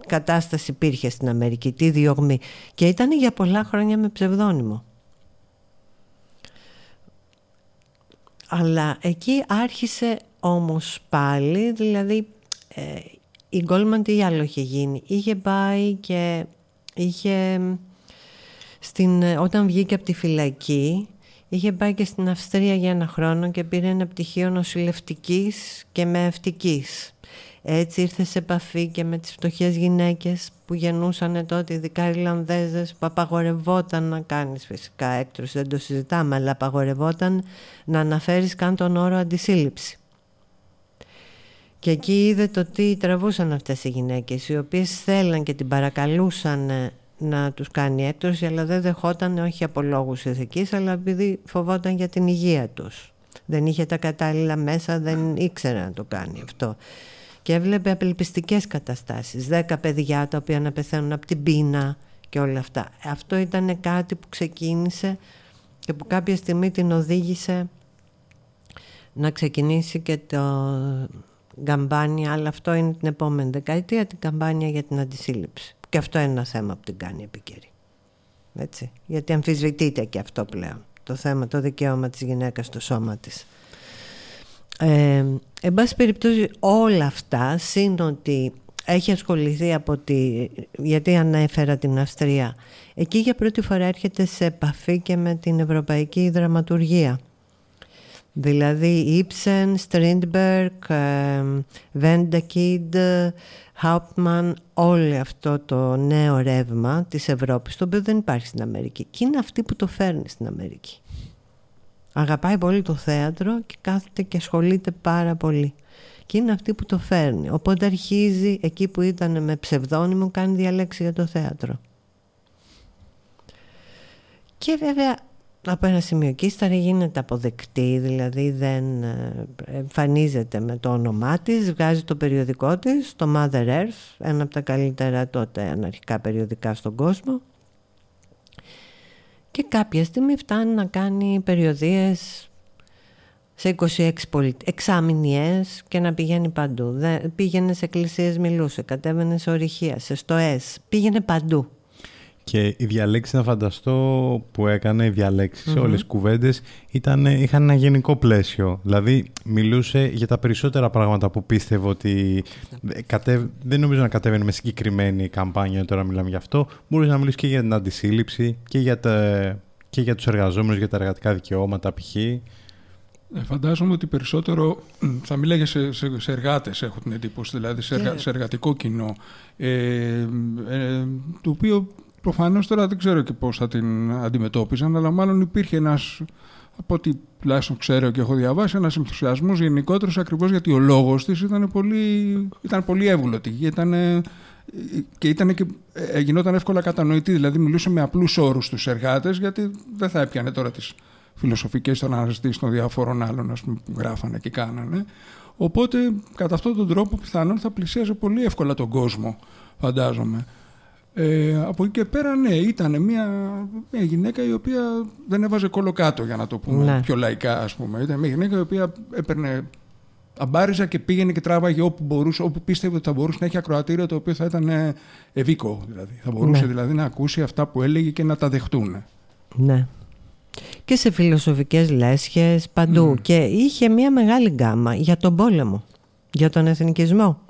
E: κατάσταση υπήρχε στην Αμερική, τι διωγμή. Και ήταν για πολλά χρόνια με ψευδόνυμο. Αλλά εκεί άρχισε όμως πάλι, δηλαδή ε, η Γκόλμαν τι άλλο είχε γίνει. Είχε πάει και είχε, στην, όταν βγήκε από τη φυλακή, είχε πάει και στην Αυστρία για ένα χρόνο και πήρε ένα πτυχίο νοσηλευτικής και μεευτικής. Έτσι ήρθε σε επαφή και με τις φτωχές γυναίκες που γεννούσαν τότε, ειδικά Ιρλανδέζες, που απαγορευόταν να κάνεις φυσικά έκτρωση, δεν το συζητάμε, αλλά απαγορευόταν να αναφέρεις καν τον όρο αντισύλληψη. Και εκεί είδε το τι τραβούσαν αυτές οι γυναίκες, οι οποίες θέλαν και την παρακαλούσαν να τους κάνει έκτρωση, αλλά δεν δεχόταν όχι από λόγους ηθικής, αλλά επειδή φοβόταν για την υγεία τους. Δεν είχε τα κατάλληλα μέσα, δεν ήξερε να το κάνει αυτό και έβλεπε απελπιστικές καταστάσεις. Δέκα παιδιά τα οποία να πεθαίνουν από την πείνα και όλα αυτά. Αυτό ήταν κάτι που ξεκίνησε και που κάποια στιγμή την οδήγησε να ξεκινήσει και το καμπάνια, αλλά αυτό είναι την επόμενη δεκαετία, την καμπάνια για την αντισύλληψη. Και αυτό είναι ένα θέμα που την κάνει επικαιρή. Έτσι. Γιατί αμφισβητείται και αυτό πλέον. Το θέμα, το δικαίωμα της γυναίκας στο σώμα της. Ε, εν πάση περιπτώσει όλα αυτά, σύν ότι έχει ασχοληθεί από τη... γιατί ανέφερα την Αυστρία. Εκεί για πρώτη φορά έρχεται σε επαφή και με την ευρωπαϊκή δραματουργία. Δηλαδή Ήψεν, Στρίντμπεργκ, Βέντεκιντ, Χάουπτμαν, όλο αυτό το νέο ρεύμα της Ευρώπης, το οποίο δεν υπάρχει στην Αμερική. Και είναι αυτή που το φέρνει στην Αμερική. Αγαπάει πολύ το θέατρο και κάθεται και ασχολείται πάρα πολύ. Και είναι αυτή που το φέρνει. Οπότε αρχίζει εκεί που ήταν με ψευδόνυμο κάνει διαλέξει για το θέατρο. Και βέβαια από ένα σημείο και ύστερα γίνεται αποδεκτή, δηλαδή δεν ε, εμφανίζεται με το όνομά της, βγάζει το περιοδικό της, το Mother Earth, ένα από τα καλύτερα τότε αναρχικά περιοδικά στον κόσμο. Και κάποια στιγμή φτάνει να κάνει περιοδίες σε 26 πολίτες, εξάμηνιες και να πηγαίνει παντού. πήγαινε σε εκκλησίες, μιλούσε, κατέβαινε σε ορυχεία, σε στοές, πήγαινε παντού.
D: Και οι διαλέξεις να φανταστώ που έκανε, οι διαλέξεις, mm-hmm. όλες οι κουβέντες είχαν ένα γενικό πλαίσιο. Δηλαδή μιλούσε για τα περισσότερα πράγματα που πίστευε ότι δεν νομίζω να κατέβαινε με συγκεκριμένη καμπάνια, τώρα μιλάμε γι' αυτό. Μπορούσε να μιλήσει και για την αντισύλληψη και για, τα... και για τους εργαζόμενους, για τα εργατικά δικαιώματα π.χ. Ε,
B: φαντάζομαι ότι περισσότερο θα μιλάγε σε, σε, σε εργάτες, έχω την εντύπωση, δηλαδή σε, σε εργατικό κοινό, ε, ε, το οποίο Προφανώς τώρα δεν ξέρω και πώς θα την αντιμετώπιζαν, αλλά μάλλον υπήρχε ένας, από ό,τι τουλάχιστον ξέρω και έχω διαβάσει, ένας ενθουσιασμός γενικότερος ακριβώς γιατί ο λόγος της ήταν πολύ, ήταν πολύ εύγλωτη. Ήταν, και, ήταν και ε, γινόταν εύκολα κατανοητή. Δηλαδή, μιλούσε με απλούς όρους στου εργάτες, γιατί δεν θα έπιανε τώρα τις φιλοσοφικές των αναζητήσεων των διαφόρων άλλων ας πούμε, που γράφανε και κάνανε. Οπότε, κατά αυτόν τον τρόπο, πιθανόν θα πλησίαζε πολύ εύκολα τον κόσμο, φαντάζομαι. Ε, από εκεί και πέρα, ναι, ήταν μια, μια γυναίκα η οποία δεν έβαζε κολοκάτω, για να το πούμε ναι. πιο λαϊκά, ας πούμε. Ήταν μια γυναίκα η οποία έπαιρνε αμπάριζα και πήγαινε και τράβαγε όπου μπορούσε, όπου πίστευε ότι θα μπορούσε να έχει ακροατήριο το οποίο θα ήταν ε, ευήκο. Δηλαδή. Θα μπορούσε ναι. δηλαδή να ακούσει αυτά που έλεγε και να τα δεχτούν.
E: Ναι. Και σε φιλοσοφικές λέσχες παντού. Και είχε μια μεγάλη γκάμα για τον πόλεμο, για τον εθνικισμό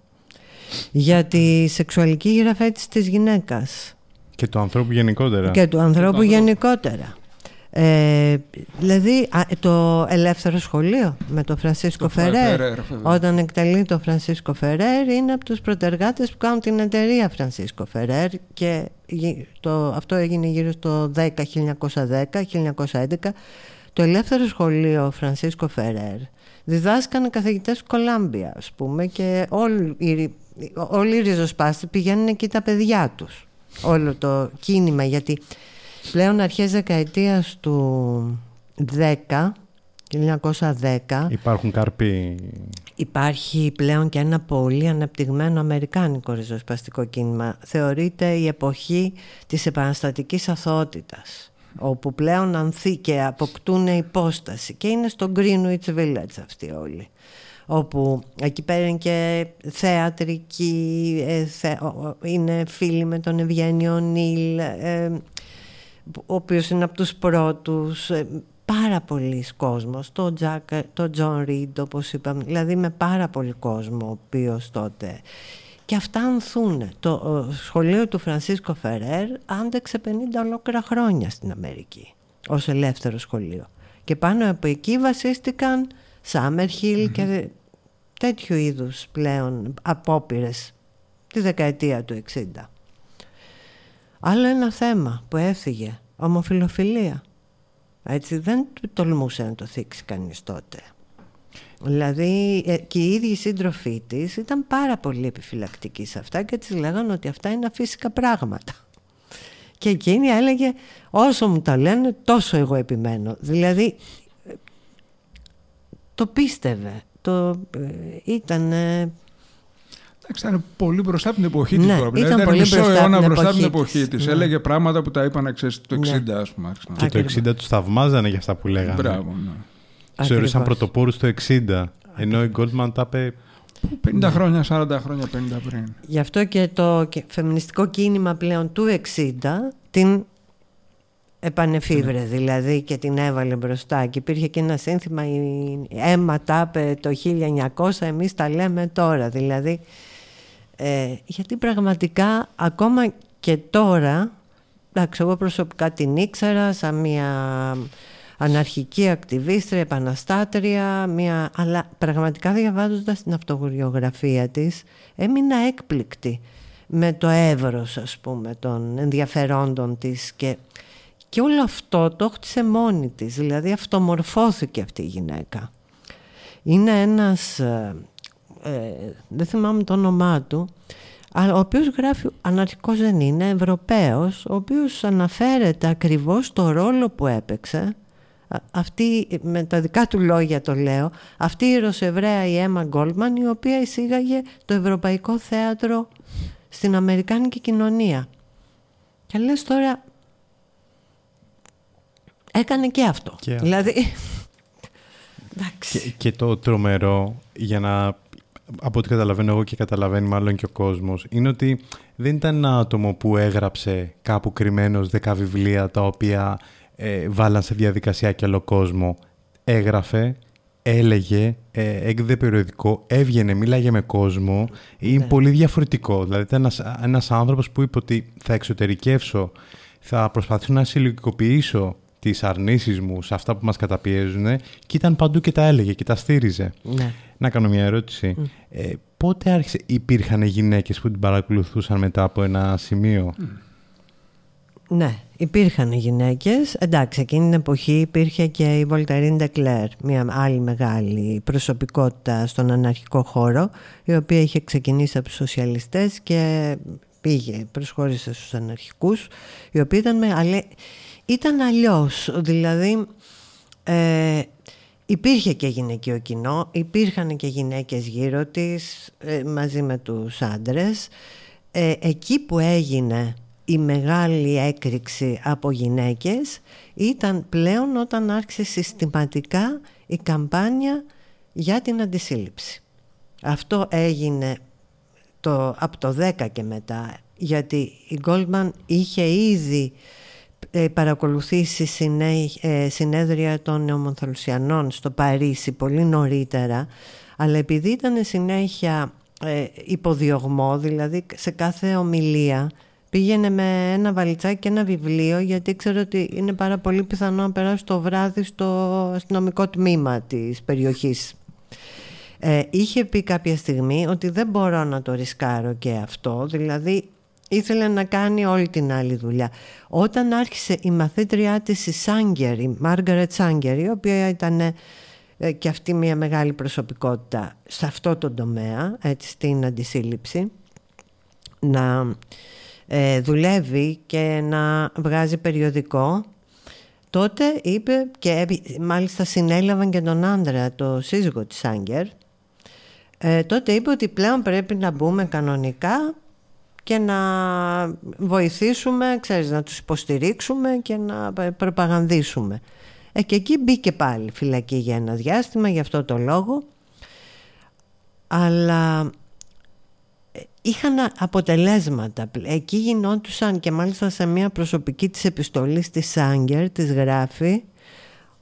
E: για τη σεξουαλική γραφέτηση της γυναίκας.
D: Και του ανθρώπου γενικότερα.
E: Και του ανθρώπου γενικότερα. Ε, δηλαδή το ελεύθερο σχολείο με τον Φρανσίσκο Φερέρ, όταν εκτελεί το Φρανσίσκο Φερέρ είναι από τους πρωτεργάτες που κάνουν την εταιρεία Φρανσίσκο Φερέρ και το, αυτό έγινε γύρω στο 10, 1910, 1911 το ελεύθερο σχολείο Φρανσίσκο Φερέρ διδάσκανε καθηγητές Κολάμπια ας πούμε και όλοι οι όλοι οι ριζοσπάστες πηγαίνουν εκεί τα παιδιά τους. Όλο το κίνημα γιατί πλέον αρχές δεκαετίας του 10 1910
D: Υπάρχουν καρποί.
E: Υπάρχει πλέον και ένα πολύ αναπτυγμένο αμερικάνικο ριζοσπαστικό κίνημα. Θεωρείται η εποχή της επαναστατικής αθωότητας όπου πλέον ανθεί και αποκτούν υπόσταση και είναι στο Greenwich Village αυτοί όλοι όπου εκεί πέρα είναι και θεατρική, ε, είναι φίλοι με τον Ευγένιο Νίλ, ε, ο οποίος είναι από τους πρώτους, ε, πάρα πολλοίς κόσμος, το, Jack, το John Reed όπως είπαμε, δηλαδή με πάρα πολύ κόσμο ο οποίος τότε... Και αυτά ανθούν. Το σχολείο του Φρανσίσκο Φερέρ άντεξε 50 ολόκληρα χρόνια στην Αμερική ως ελεύθερο σχολείο. Και πάνω από εκεί βασίστηκαν Σάμερχιλ και τέτοιου είδους πλέον απόπειρες τη δεκαετία του 60. Άλλο ένα θέμα που έφυγε, ομοφιλοφιλία. Έτσι δεν τολμούσε να το θίξει κανείς τότε. Δηλαδή ε, και οι ίδιοι σύντροφοί της ήταν πάρα πολύ επιφυλακτικοί σε αυτά και της λέγανε ότι αυτά είναι αφύσικα πράγματα. Και εκείνη έλεγε όσο μου τα λένε τόσο εγώ επιμένω. Δηλαδή το πίστευε το, ε, ήταν...
B: Εντάξει, ήταν πολύ μπροστά από την εποχή ναι, της Ήταν, ήταν μισό αιώνα μπροστά από την εποχή της. Ναι. Έλεγε πράγματα που τα είπαν ξέρεις, το 60 ναι. ας πούμε.
D: Και το 60 τους θαυμάζανε για αυτά που λέγανε.
B: Μπράβο, ναι.
D: Ξέρω, σαν πρωτοπόρους το 60. Ενώ η Goldman τα είπε
B: 50 χρόνια, 40 χρόνια, 50 πριν.
E: Γι' αυτό και το φεμινιστικό κίνημα πλέον του 60 την επανεφίβρε δηλαδή και την έβαλε μπροστά. Και υπήρχε και ένα σύνθημα η αίμα τάπε το 1900 εμείς τα λέμε τώρα. Δηλαδή ε, γιατί πραγματικά ακόμα και τώρα εντάξει εγώ προσωπικά την ήξερα σαν μια αναρχική ακτιβίστρια, επαναστάτρια μια, αλλά πραγματικά διαβάζοντας την αυτοβιογραφία της έμεινα έκπληκτη με το εύρος ας πούμε των ενδιαφερόντων της και και όλο αυτό το χτίσε μόνη της, δηλαδή αυτομορφώθηκε αυτή η γυναίκα. Είναι ένας, ε, ε, δεν θυμάμαι το όνομά του, αλλά ο οποίος γράφει, αναρχικός δεν είναι, Ευρωπαίος, ο οποίος αναφέρεται ακριβώς το ρόλο που έπαιξε, αυτή, με τα δικά του λόγια το λέω, αυτή η Ρωσεβραία η Έμα Γκόλμαν, η οποία εισήγαγε το Ευρωπαϊκό Θέατρο στην Αμερικάνικη κοινωνία. Και λες τώρα, έκανε και αυτό. Και... Δηλαδή...
D: και, και το τρομερό, για να από ό,τι καταλαβαίνω εγώ και καταλαβαίνει μάλλον και ο κόσμος, είναι ότι δεν ήταν ένα άτομο που έγραψε κάπου κρυμμένος δέκα βιβλία τα οποία ε, βάλαν σε διαδικασία και άλλο κόσμο. Έγραφε, έλεγε, ε, έκδε περιοδικό, έβγαινε, μίλαγε με κόσμο. Είναι ναι. πολύ διαφορετικό. Δηλαδή ήταν ένας, ένας άνθρωπος που είπε ότι θα εξωτερικεύσω, θα προσπαθήσω να συλλογικοποιήσω τις αρνήσεις μου σε αυτά που μας καταπιέζουν και ήταν παντού και τα έλεγε και τα στήριζε.
E: Ναι.
D: Να κάνω μια ερώτηση. Ε, πότε άρχισε, υπήρχαν γυναίκες που την παρακολουθούσαν μετά από ένα σημείο;
E: Ναι, υπήρχαν γυναίκες. Εντάξει, εκείνη την εποχή υπήρχε και η Βολτερίν Ντεκλέρ, μια άλλη μεγάλη προσωπικότητα στον αναρχικό χώρο, η οποία είχε ξεκινήσει από τους σοσιαλιστές και πήγε, προσχώρησε στους αναρχικούς, οι οποίοι ήταν με, ήταν αλλιώς. Δηλαδή ε, υπήρχε και γυναικείο κοινό, υπήρχαν και γυναίκες γύρω της ε, μαζί με τους άντρες. Ε, εκεί που έγινε η μεγάλη έκρηξη από γυναίκες ήταν πλέον όταν άρχισε συστηματικά η καμπάνια για την αντισύλληψη. Αυτό έγινε το, από το 10 και μετά γιατί η Goldman είχε ήδη ε, παρακολουθήσει ε, συνέδρια των νεομονθαλουσιανών στο Παρίσι πολύ νωρίτερα αλλά επειδή ήταν συνέχεια ε, υποδιωγμό δηλαδή σε κάθε ομιλία πήγαινε με ένα βαλιτσάκι και ένα βιβλίο γιατί ήξερε ότι είναι πάρα πολύ πιθανό να περάσει το βράδυ στο αστυνομικό τμήμα της περιοχής. Ε, είχε πει κάποια στιγμή ότι δεν μπορώ να το ρισκάρω και αυτό, δηλαδή ήθελε να κάνει όλη την άλλη δουλειά. Όταν άρχισε η μαθήτριά της η Σάγκερ, η Μάργαρετ Σάγκερ, η οποία ήταν ε, και αυτή μια μεγάλη προσωπικότητα σε αυτό το τομέα, έτσι, στην αντισύλληψη, να ε, δουλεύει και να βγάζει περιοδικό, τότε είπε και μάλιστα συνέλαβαν και τον άντρα, το σύζυγο της Σάγκερ, ε, τότε είπε ότι πλέον πρέπει να μπούμε κανονικά και να βοηθήσουμε, ξέρεις, να τους υποστηρίξουμε και να προπαγανδίσουμε. Ε, και εκεί μπήκε πάλι φυλακή για ένα διάστημα, γι' αυτό το λόγο. Αλλά ε, είχαν αποτελέσματα. Εκεί γινόντουσαν και μάλιστα σε μια προσωπική της επιστολής της Σάγκερ της γράφει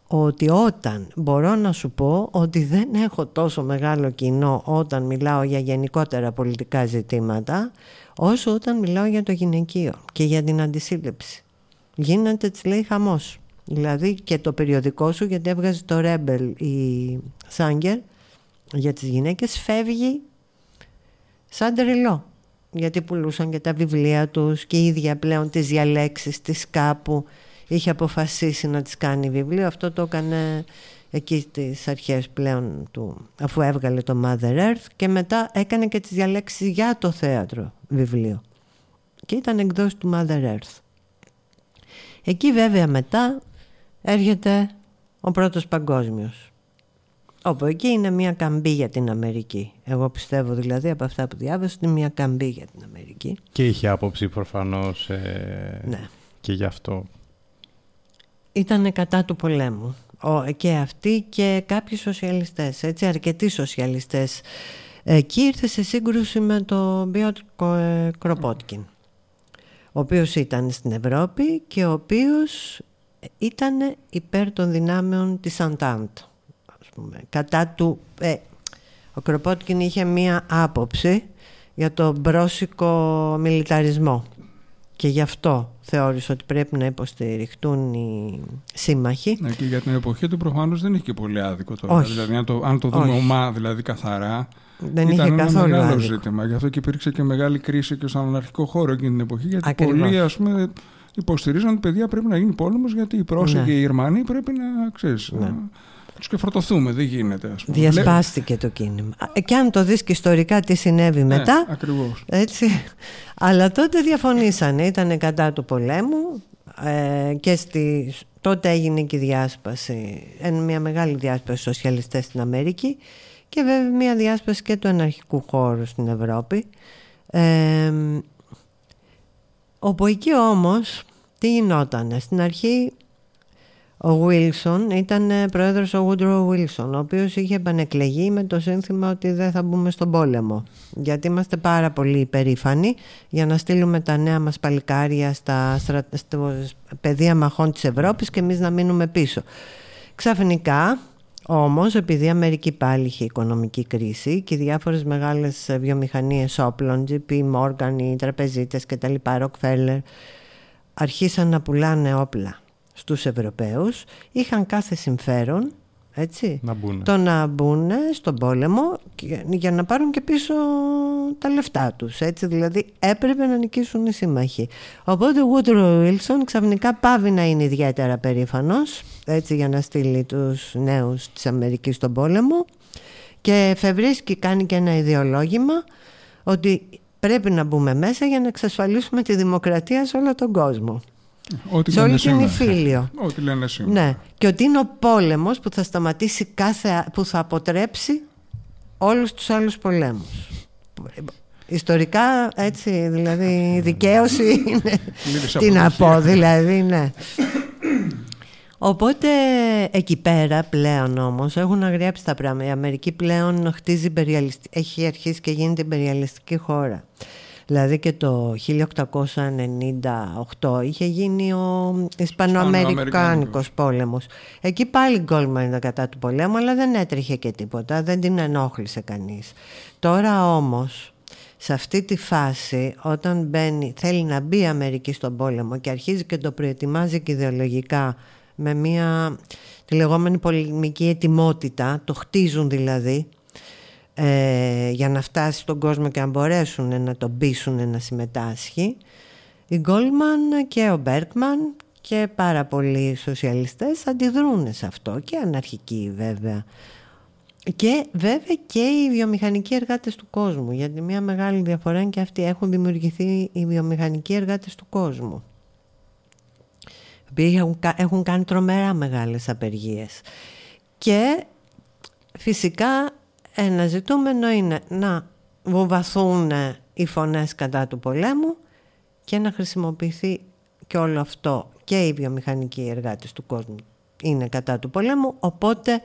E: ότι όταν μπορώ να σου πω ότι δεν έχω τόσο μεγάλο κοινό όταν μιλάω για γενικότερα πολιτικά ζητήματα όσο όταν μιλάω για το γυναικείο και για την αντισύλληψη. Γίνεται, της λέει, χαμός. Δηλαδή και το περιοδικό σου, γιατί έβγαζε το Rebel η Σάγκερ για τις γυναίκες, φεύγει σαν τρελό. Γιατί πουλούσαν και τα βιβλία τους και η ίδια πλέον τις διαλέξεις της κάπου είχε αποφασίσει να τις κάνει βιβλίο. Αυτό το έκανε εκεί στις αρχές πλέον του, αφού έβγαλε το Mother Earth και μετά έκανε και τις διαλέξεις για το θέατρο βιβλίο. Και ήταν εκδόση του Mother Earth. Εκεί βέβαια μετά έρχεται ο πρώτος παγκόσμιος. Όπου εκεί είναι μια καμπή για την Αμερική. Εγώ πιστεύω δηλαδή από αυτά που διάβασα είναι μια καμπή για την Αμερική.
D: Και είχε άποψη προφανώς ε,
E: ναι.
D: και γι' αυτό.
E: Ήταν κατά του πολέμου και αυτοί και κάποιοι σοσιαλιστές, έτσι αρκετοί σοσιαλιστές Εκεί ήρθε σε σύγκρουση με τον Μπιότ Κροπότκιν, ο οποίος ήταν στην Ευρώπη και ο οποίος ήταν υπέρ των δυνάμεων της Αντάντ. Κατά του... Ε, ο Κροπότκιν είχε μία άποψη για τον πρόσικο μιλιταρισμό και γι' αυτό θεώρησε ότι πρέπει να υποστηριχτούν οι σύμμαχοι.
B: Ναι, και για την εποχή του προφανώς δεν είχε και πολύ άδικο τώρα. Όχι. Δηλαδή, αν το, αν το δούμε ομά, δηλαδή καθαρά,
E: δεν
B: ήταν
E: είχε
B: ένα
E: καθόλου
B: μεγάλο
E: άδικο.
B: ζήτημα. Γι' αυτό και υπήρξε και μεγάλη κρίση και στον αναρχικό χώρο εκείνη την εποχή. Γιατί
E: Ακριβώς.
B: πολλοί, ας πούμε, υποστηρίζαν ότι παιδιά πρέπει να γίνει πόλεμος γιατί οι Πρόσεχοι
E: Ναι.
B: και οι Γερμανοί πρέπει να ξέρεις,
E: Ναι.
B: να τους και φορτωθούμε. Δεν γίνεται, ας πούμε.
E: Διασπάστηκε το κίνημα. Ε, Και αν το δεις και ιστορικά τι συνέβη
B: Ναι,
E: μετά,
B: ακριβώς.
E: έτσι. Αλλά τότε διαφωνήσανε, ήταν κατά του πολέμου ε, και στη, τότε έγινε και η διάσπαση, εν- μια μεγάλη διάσπαση σοσιαλιστές στην Αμερική και βέβαια μια διάσπαση και του αναρχικού χώρου στην Ευρώπη. Ε, όπου εκεί όμως τι γινότανε; Στην αρχή ο Βίλσον ήταν ε, πρόεδρος ο Woodrow Wilson, ο οποίος είχε επανεκλεγεί με το σύνθημα ότι δεν θα μπούμε στον πόλεμο. Γιατί είμαστε πάρα πολύ υπερήφανοι για να στείλουμε τα νέα μας παλικάρια στα, στρα... στο πεδία μαχών της Ευρώπης και εμείς να μείνουμε πίσω. Ξαφνικά όμως επειδή η Αμερική πάλι είχε οικονομική κρίση και οι διάφορες μεγάλες ε, βιομηχανίες όπλων, GP Morgan, οι τραπεζίτες και τα λοιπά, Rockefeller, αρχίσαν να πουλάνε όπλα στους Ευρωπαίους, είχαν κάθε συμφέρον έτσι,
D: Να μπουν.
E: το να μπουν στον πόλεμο και- για να πάρουν και πίσω τα λεφτά τους. Έτσι, δηλαδή έπρεπε να νικήσουν οι σύμμαχοι. Οπότε ο Woodrow Wilson ξαφνικά πάβει να είναι ιδιαίτερα περήφανος έτσι, για να στείλει τους νέους της Αμερικής στον πόλεμο και εφευρίσκει, κάνει και ένα ιδεολόγημα ότι πρέπει να μπούμε μέσα για να εξασφαλίσουμε τη δημοκρατία σε όλο τον κόσμο.
B: Ό,τι
E: σε όλη
B: λένε
E: την
B: σήμερα.
E: Ιφίλιο.
B: Ό,τι λένε σήμερα.
E: Ναι, και ότι είναι ο πόλεμος που θα σταματήσει κάθε, που θα αποτρέψει όλους τους άλλους πολέμους. Ιστορικά έτσι, δηλαδή η δικαίωση είναι,
B: Μίλησε
E: τις να
B: από
E: πω, δηλαδή, ναι. Οπότε εκεί πέρα πλέον όμως έχουν αγριέψει τα πράγματα. Η Αμερική πλέον χτίζει υπεριαλιστη- έχει αρχίσει και γίνεται υπεριαλιστική χώρα. Δηλαδή και το 1898 είχε γίνει ο Ισπανοαμερικάνικος πόλεμος. Εκεί πάλι η Γκόλμαν ήταν κατά του πολέμου, αλλά δεν έτρεχε και τίποτα, δεν την ενόχλησε κανείς. Τώρα όμως, σε αυτή τη φάση, όταν μπαίνει, θέλει να μπει η Αμερική στον πόλεμο και αρχίζει και το προετοιμάζει και ιδεολογικά με μια τη λεγόμενη πολεμική ετοιμότητα, το χτίζουν δηλαδή, ε, για να φτάσει στον κόσμο και να μπορέσουν να τον πείσουν να συμμετάσχει η Γκόλμαν και ο Μπέρκμαν και πάρα πολλοί σοσιαλιστές αντιδρούν σε αυτό και αναρχικοί βέβαια. Και βέβαια και οι βιομηχανικοί εργάτες του κόσμου γιατί μια μεγάλη διαφορά είναι και αυτοί έχουν δημιουργηθεί οι βιομηχανικοί εργάτες του κόσμου οι οποίοι έχουν, κα- έχουν κάνει τρομερά μεγάλες απεργίες. Και φυσικά ένα ζητούμενο είναι να βοβαθούν οι φωνές κατά του πολέμου και να χρησιμοποιηθεί και όλο αυτό και οι βιομηχανικοί εργάτες του κόσμου είναι κατά του πολέμου οπότε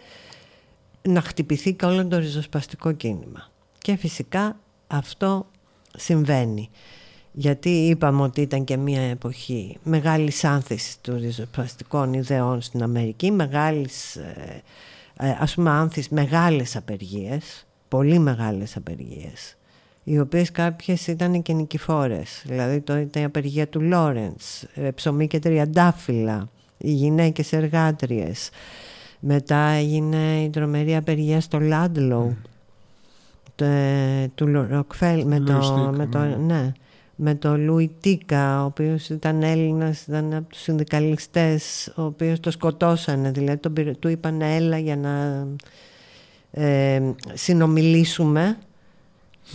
E: να χτυπηθεί και όλο το ριζοσπαστικό κίνημα. Και φυσικά αυτό συμβαίνει. Γιατί είπαμε ότι ήταν και μια εποχή μεγάλης άνθησης των ριζοσπαστικών ιδεών στην Αμερική μεγάλης ε, ε, ας πούμε άνθης μεγάλες απεργίες πολύ μεγάλες απεργίες οι οποίες κάποιες ήταν και νικηφόρες. Δηλαδή το ήταν η απεργία του Λόρενς ε, ψωμί και τριαντάφυλλα οι γυναίκες εργάτριες. Μετά έγινε η τρομερή απεργία στο Λάντλοου του Ροκφέλ με το,
B: Louis
E: με
B: Tick,
E: το,
B: ναι.
E: Ναι, με το Λουι Τίκα, ο οποίος ήταν Έλληνας, ήταν από τους συνδικαλιστές, ο οποίος το σκοτώσανε, δηλαδή τον, πήρε- του είπαν έλα για να ε, συνομιλήσουμε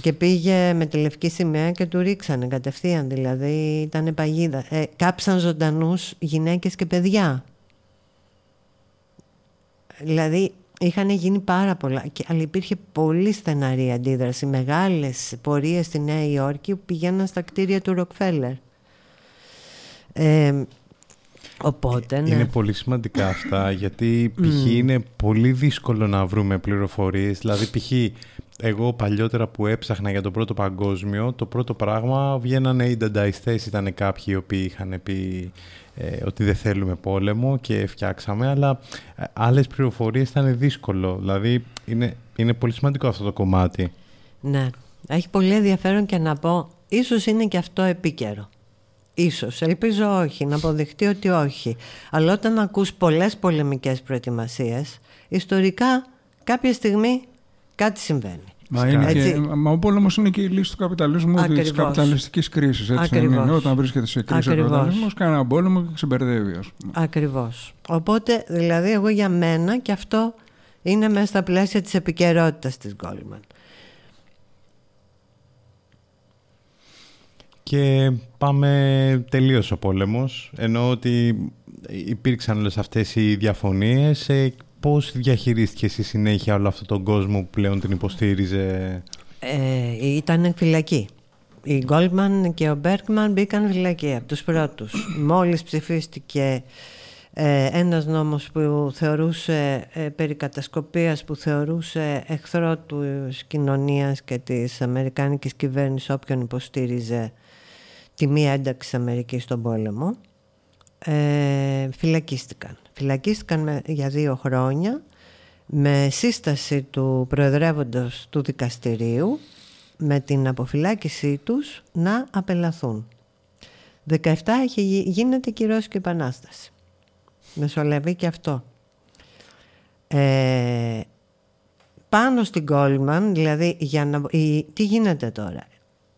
E: και πήγε με τη λευκή σημαία και του ρίξανε κατευθείαν, δηλαδή ήταν παγίδα. Ε, κάψαν ζωντανούς γυναίκες και παιδιά. Δηλαδή είχαν γίνει πάρα πολλά, και- αλλά υπήρχε πολύ στεναρή αντίδραση. Μεγάλες πορείες στη Νέα Υόρκη που πηγαίναν στα κτίρια του Ροκφέλλερ. Ε, οπότε, ναι.
D: Είναι πολύ σημαντικά αυτά γιατί π.χ. είναι πολύ δύσκολο να βρούμε πληροφορίες. Δηλαδή π.χ. εγώ παλιότερα που έψαχνα για το πρώτο παγκόσμιο, το πρώτο πράγμα βγαίνανε οι ντανταϊστές, ήταν κάποιοι οι οποίοι είχαν πει ε, ότι δεν θέλουμε πόλεμο και φτιάξαμε, αλλά ε, άλλες πληροφορίες ήταν δύσκολο. Δηλαδή είναι, είναι πολύ σημαντικό αυτό το κομμάτι.
E: Ναι, έχει πολύ ενδιαφέρον και να πω, ίσως είναι και αυτό επίκαιρο. Ίσως, ελπίζω όχι, να αποδειχτεί ότι όχι. Αλλά όταν ακούς πολλές πολεμικές προετοιμασίες, ιστορικά κάποια στιγμή κάτι συμβαίνει.
B: Μα, είναι και, μα ο πόλεμος είναι και η λύση του καπιταλισμού, της καπιταλιστικής κρίσης. Έτσι δεν είναι; Όταν βρίσκεται σε κρίση ο καπιταλισμός, κάνει ένα πόλεμο και ξεμπερδεύει,
E: Ακριβώς. Οπότε, δηλαδή, εγώ για μένα και αυτό είναι μέσα στα πλαίσια της επικαιρότητας της Γκόλμαν.
D: Και πάμε τελείως ο πόλεμος, ενώ ότι υπήρξαν όλες αυτές οι διαφωνίες. Ε, πώς διαχειρίστηκε στη συνέχεια όλο αυτόν τον κόσμο που πλέον την υποστήριζε;
E: Ε, ήταν φυλακή. Η Γκόλμαν και ο Μπέρκμαν μπήκαν φυλακή από τους πρώτους. Μόλις ψηφίστηκε ε, ένας νόμος που θεωρούσε ε, περί κατασκοπίας που θεωρούσε εχθρό του κοινωνίας και της Αμερικάνικης κυβέρνησης όποιον υποστήριζε τη μία ένταξη Αμερικής στον πόλεμο ε, φυλακίστηκαν. Φυλακίστηκαν για δύο χρόνια με σύσταση του προεδρεύοντος του δικαστηρίου με την αποφυλάκησή τους να απελαθούν. 17 έχει, γίνεται και Επανάσταση. Μεσολαβεί και αυτό. Ε, πάνω στην Κόλμαν, δηλαδή για να, τι γίνεται τώρα;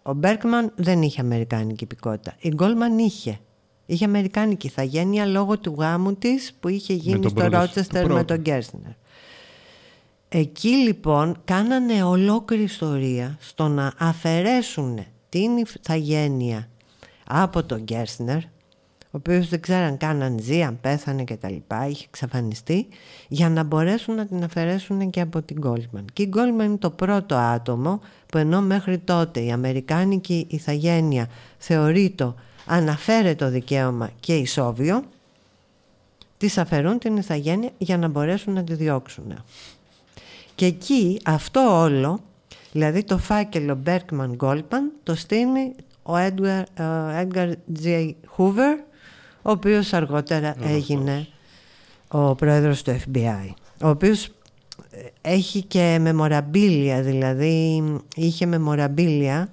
E: Ο Μπέρκμαν δεν είχε αμερικάνικη υπηκότητα. Η Γκόλμαν είχε. Είχε αμερικάνικη ηθαγένεια λόγω του γάμου της που είχε γίνει στο Ρότσεστερ με τον Γκέρσνερ. Εκεί λοιπόν κάνανε ολόκληρη ιστορία στο να αφαιρέσουν την ηθαγένεια από τον Γκέρσνερ ο οποίος δεν ξέραν καν αν ζει, αν πέθανε και τα λοιπά, είχε εξαφανιστεί, για να μπορέσουν να την αφαιρέσουν και από την Γκόλμαν. Και η Γκόλμαν είναι το πρώτο άτομο που ενώ μέχρι τότε η Αμερικάνικη ηθαγένεια θεωρείται αναφέρεται το δικαίωμα και ισόβιο, της αφαιρούν την ηθαγένεια για να μπορέσουν να τη διώξουν. Και εκεί αυτό όλο, δηλαδή το φάκελο Μπέρκμαν Γκόλπαν, το στείλει ο Edgar J. Hoover ο οποίος αργότερα έγινε ο πρόεδρος του FBI, ο οποίος ε, έχει και μεμοραμπίλια, δηλαδή είχε μεμοραμπίλια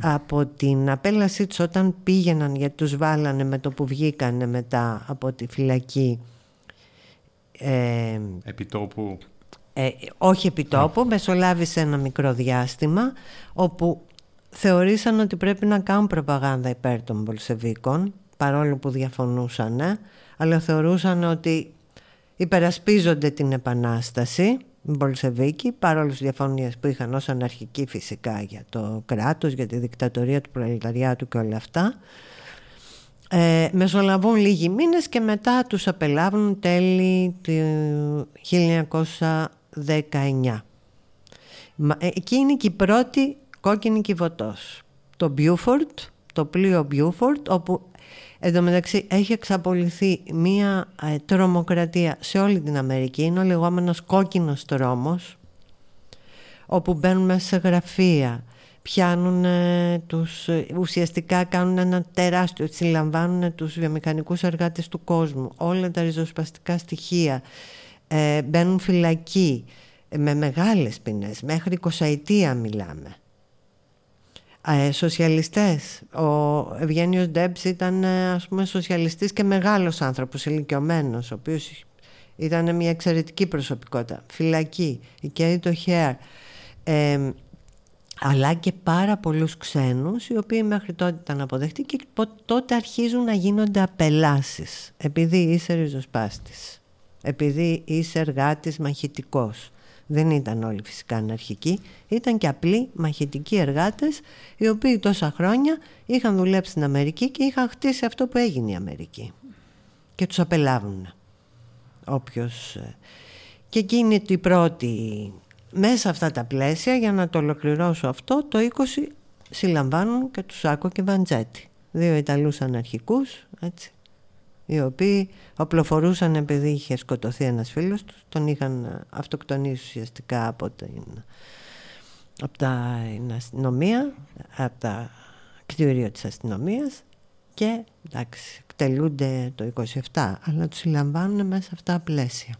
E: από την απέλασή τους όταν πήγαιναν γιατί τους βάλανε με το που βγήκανε μετά από τη φυλακή
D: ε, επιτόπου.
E: ε, όχι επιτόπου, μεσολάβησε ένα μικρό διάστημα όπου θεωρήσαν ότι πρέπει να κάνουν προπαγάνδα υπέρ των Πολσεβίκων παρόλο που διαφωνούσαν, αλλά θεωρούσαν ότι υπερασπίζονται την Επανάσταση, οι Μπολσεβίκοι, παρόλο τις διαφωνίες που είχαν ως αναρχικοί φυσικά για το κράτος, για τη δικτατορία του προλεταριάτου και όλα αυτά. Ε, μεσολαβούν λίγοι μήνες και μετά τους απελάβουν τέλη του 1919. Ε, εκεί είναι και η πρώτη κόκκινη κυβωτός. Το Μπιούφορτ, το πλοίο Μπιούφορτ, όπου Εν τω μεταξύ έχει εξαπολυθεί μία ε, τρομοκρατία σε όλη την Αμερική. Είναι ο λεγόμενος κόκκινος τρόμος όπου μπαίνουν μέσα σε γραφεία, πιάνουν ε, τους, ε, ουσιαστικά κάνουν ένα τεράστιο, συλλαμβάνουν τους βιομηχανικούς εργάτες του κόσμου, όλα τα ριζοσπαστικά στοιχεία, ε, μπαίνουν φυλακή με μεγάλες ποινές, μέχρι 20 μιλάμε ε, σοσιαλιστές. Ο Ευγένιος Ντέμπς ήταν ε, ας πούμε σοσιαλιστής και μεγάλος άνθρωπος, ηλικιωμένος, ο οποίος ήταν μια εξαιρετική προσωπικότητα. Φυλακή, η Κέρι το Χέρ. αλλά και πάρα πολλούς ξένους οι οποίοι μέχρι τότε ήταν αποδεκτοί και τότε αρχίζουν να γίνονται απελάσεις επειδή είσαι ριζοσπάστης, επειδή είσαι εργάτης μαχητικός δεν ήταν όλοι φυσικά αναρχικοί, ήταν και απλοί μαχητικοί εργάτες οι οποίοι τόσα χρόνια είχαν δουλέψει στην Αμερική και είχαν χτίσει αυτό που έγινε η Αμερική. Και τους απελάβουν όποιος ε, και εκείνη η πρώτη μέσα αυτά τα πλαίσια για να το ολοκληρώσω αυτό το 20 συλλαμβάνουν και τους Σάκο και Βαντζέτη. Δύο Ιταλούς αναρχικούς έτσι οι οποίοι οπλοφορούσαν επειδή είχε σκοτωθεί ένας φίλος τους, τον είχαν αυτοκτονήσει ουσιαστικά από την από τα αστυνομία, από τα κτίριο της αστυνομίας και εντάξει, εκτελούνται το 27, αλλά τους συλλαμβάνουν μέσα σε αυτά τα πλαίσια.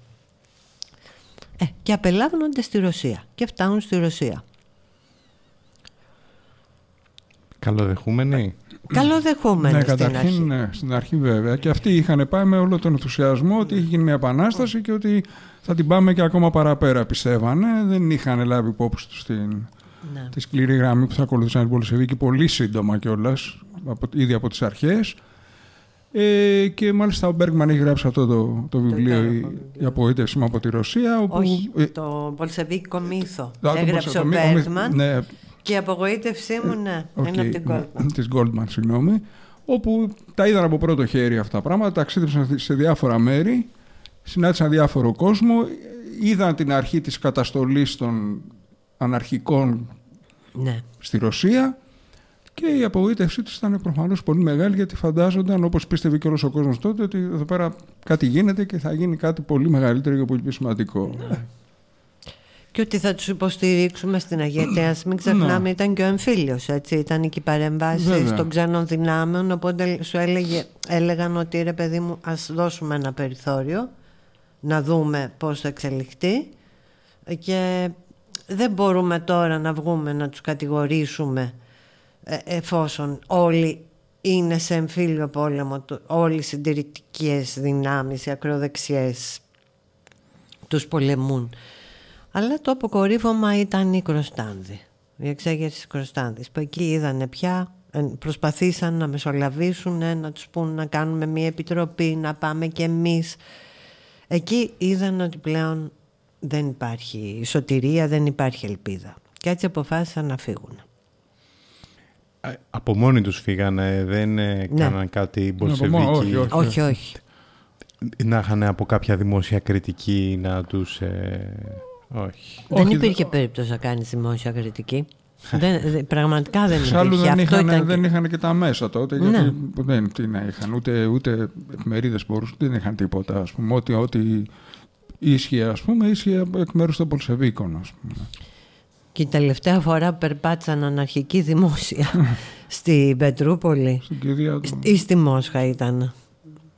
E: Ε, και απελάβνονται στη Ρωσία και φτάνουν στη Ρωσία.
D: Καλοδεχούμενοι;
E: Καλοδεχούμενοι
B: Ναι,
E: στην
B: καταρχήν
E: αρχή.
B: ναι, στην αρχή βέβαια. Και αυτοί είχαν πάει με όλο τον ενθουσιασμό ότι είχε γίνει μια επανάσταση και ότι θα την πάμε και ακόμα παραπέρα πιστεύανε. Δεν είχαν λάβει υπόψη τους την,
E: Ναι.
B: τη σκληρή γραμμή που θα ακολουθούσαν οι Πολυσεβίκοι πολύ σύντομα κιόλας, ήδη από τις αρχές. Ε, και μάλιστα ο Μπέργκμαν έχει γράψει αυτό το, το βιβλίο
E: υπέροχο
B: η,
E: βιβλίο.
B: η απογοήτευσή μου από τη Ρωσία όπου,
E: Όχι,
B: ε,
E: το Πολσεβίκικο μύθο.
B: α, το
E: Έγραψε
B: πώς-
E: ο
B: το μη-
E: Μπέργκμαν
B: ναι,
E: και η απογοήτευσή μου, ναι,
B: Οκ,
E: είναι από την
B: ναι,
E: Goldman.
B: Της Goldman, συγγνώμη. Όπου τα είδαν από πρώτο χέρι αυτά τα πράγματα, ταξίδεψαν σε διάφορα μέρη, συνάντησαν διάφορο κόσμο, είδαν την αρχή της καταστολής των αναρχικών
E: Ναι.
B: στη Ρωσία και η απογοήτευσή τους ήταν προφανώς πολύ μεγάλη γιατί φαντάζονταν, όπως πίστευε και όλος ο κόσμος τότε, ότι εδώ πέρα κάτι γίνεται και θα γίνει κάτι πολύ μεγαλύτερο και πολύ πιο σημαντικό.
E: Ναι. Και ότι θα τους υποστηρίξουμε στην Αγία Ας μην ξεχνάμε, ήταν και ο εμφύλιος, έτσι. Ήταν και οι παρεμβάσεις
B: Ναι. Βέβαια.
E: των ξένων δυνάμεων, οπότε σου έλεγε, έλεγαν ότι ρε παιδί μου, ας δώσουμε ένα περιθώριο, να δούμε πώς θα εξελιχθεί και δεν μπορούμε τώρα να βγούμε να τους κατηγορήσουμε ε, εφόσον όλοι είναι σε εμφύλιο πόλεμο, το- όλοι οι συντηρητικές δυνάμεις, οι ακροδεξιές τους πολεμούν. Αλλά το αποκορύφωμα ήταν η Κροστάνδη. Η εξέγερση της Κροστάνδης που εκεί είδανε πια ε, προσπαθήσαν να μεσολαβήσουν ε, να τους πούν να κάνουμε μια επιτροπή να πάμε κι εμείς εκεί είδαν ότι πλέον δεν υπάρχει σωτηρία δεν υπάρχει ελπίδα και έτσι αποφάσισαν να φύγουν
D: Ε, Από μόνοι τους φύγανε, δεν ε,
E: Ναι.
D: κάναν κάτι
B: από μόνο- όχι,
D: μπολσεβίκοι.
B: όχι.
E: όχι όχι
D: Να είχαν από κάποια δημόσια κριτική να τους... ε, όχι.
E: δεν
B: Όχι,
E: υπήρχε περίπτωση να κάνεις δημόσια κριτική δεν, δεν- πραγματικά δεν
B: Εξάλλου
E: υπήρχε
B: δεν,
E: Αυτό
B: είχαν,
E: ήταν
B: δεν
E: και-
B: είχαν και τα μέσα τότε,
E: Ναι.
B: γιατί δεν τι να είχαν, ούτε, ούτε εφημερίδες μπορούσαν, δεν είχαν τίποτα, ας πούμε, ό,τι, ό,τι ίσχυε, ας πούμε, ίσχυε εκ μέρους των Πολσεβίκων, ας πούμε.
E: Και η τελευταία φορά που περπάτησαν αναρχική δημόσια στην Πετρούπολη
B: Στην κηδεία του.
E: ή στη Μόσχα ήταν.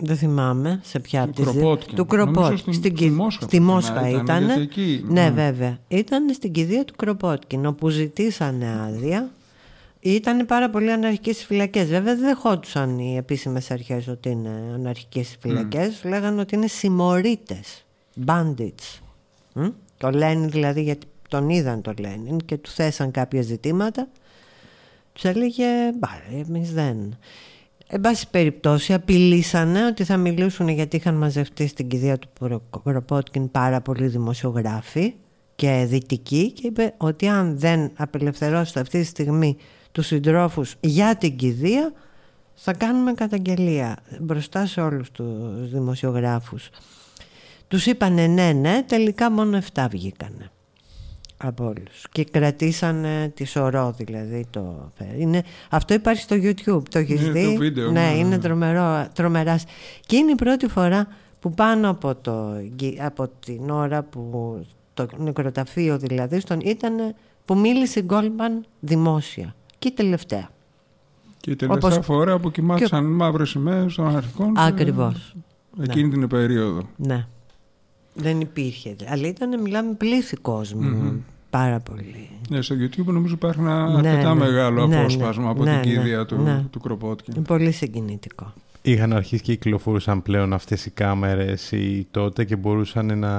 E: Δεν θυμάμαι σε ποια
B: Του
E: από τις δύο.
B: Κροπότκιν.
E: Του
B: Νομίζω
E: Κροπότκιν.
B: στην-
E: Στην,
B: στη
E: κη-
B: Μόσχα
E: στη
B: πρέπει να
E: Μόσχα
B: ήταν,
E: ήταν.
B: γιατί εκεί,
E: ναι,
B: ναι.
E: βέβαια. Ήταν στην κηδεία του Κροπότκιν, όπου ζητήσανε άδεια. Ήταν πάρα πολύ αναρχικοί στι φυλακές. Βέβαια, δεν δεχόντουσαν οι επίσημες αρχές ότι είναι αναρχικοί στι φυλακές. Λέγανε ότι είναι συμμορίτες. Bandits. Μμ; Το Λένιν δηλαδή, γιατί τον είδαν το Λένιν και του θέσαν κάποια ζητήματα. Τους έλεγε, μπα, εμείς δεν. Εν πάση περιπτώσει, απειλήσανε ότι θα μιλήσουν γιατί είχαν μαζευτεί στην κηδεία του Προ- Κροπότκιν πάρα πολλοί δημοσιογράφοι και δυτικοί και είπε ότι αν δεν απελευθερώσετε αυτή τη στιγμή τους συντρόφους για την κηδεία θα κάνουμε καταγγελία μπροστά σε όλους τους δημοσιογράφους. Τους είπανε ναι, ναι, τελικά μόνο 7 βγήκανε από όλους. Και κρατήσανε τη σωρό δηλαδή. Το... Είναι... Αυτό υπάρχει στο YouTube, το έχεις
B: Ναι,
E: δει;
B: το βίντεο,
E: ναι,
B: ναι, ναι.
E: είναι τρομερό, τρομεράς. Και είναι η πρώτη φορά που πάνω από, το, από την ώρα που το νεκροταφείο δηλαδή στον ήταν που μίλησε η Γκόλμαν δημόσια. Και η τελευταία.
B: Και η τελευταία
E: Όπως-
B: φορά που κοιμάτισαν μαύρες σημαίες των αρχικών. και-
E: Ακριβώς.
B: Εκείνη την περίοδο.
E: Ναι. Δεν υπήρχε. Αλλά ήταν, μιλάμε, πλήθη κόσμου. Πάρα πολύ.
B: Ναι, στο YouTube νομίζω υπάρχει ένα
E: Ναι,
B: αρκετά
E: ναι.
B: μεγάλο
E: Ναι,
B: απόσπασμα
E: ναι.
B: από
E: Ναι,
B: την
E: ναι.
B: κηδεία του,
E: Ναι.
B: του Κροπότκιν.
E: Είναι πολύ συγκινητικό.
D: Είχαν αρχίσει και κυκλοφορούσαν πλέον αυτές οι κάμερες ή τότε και μπορούσαν να...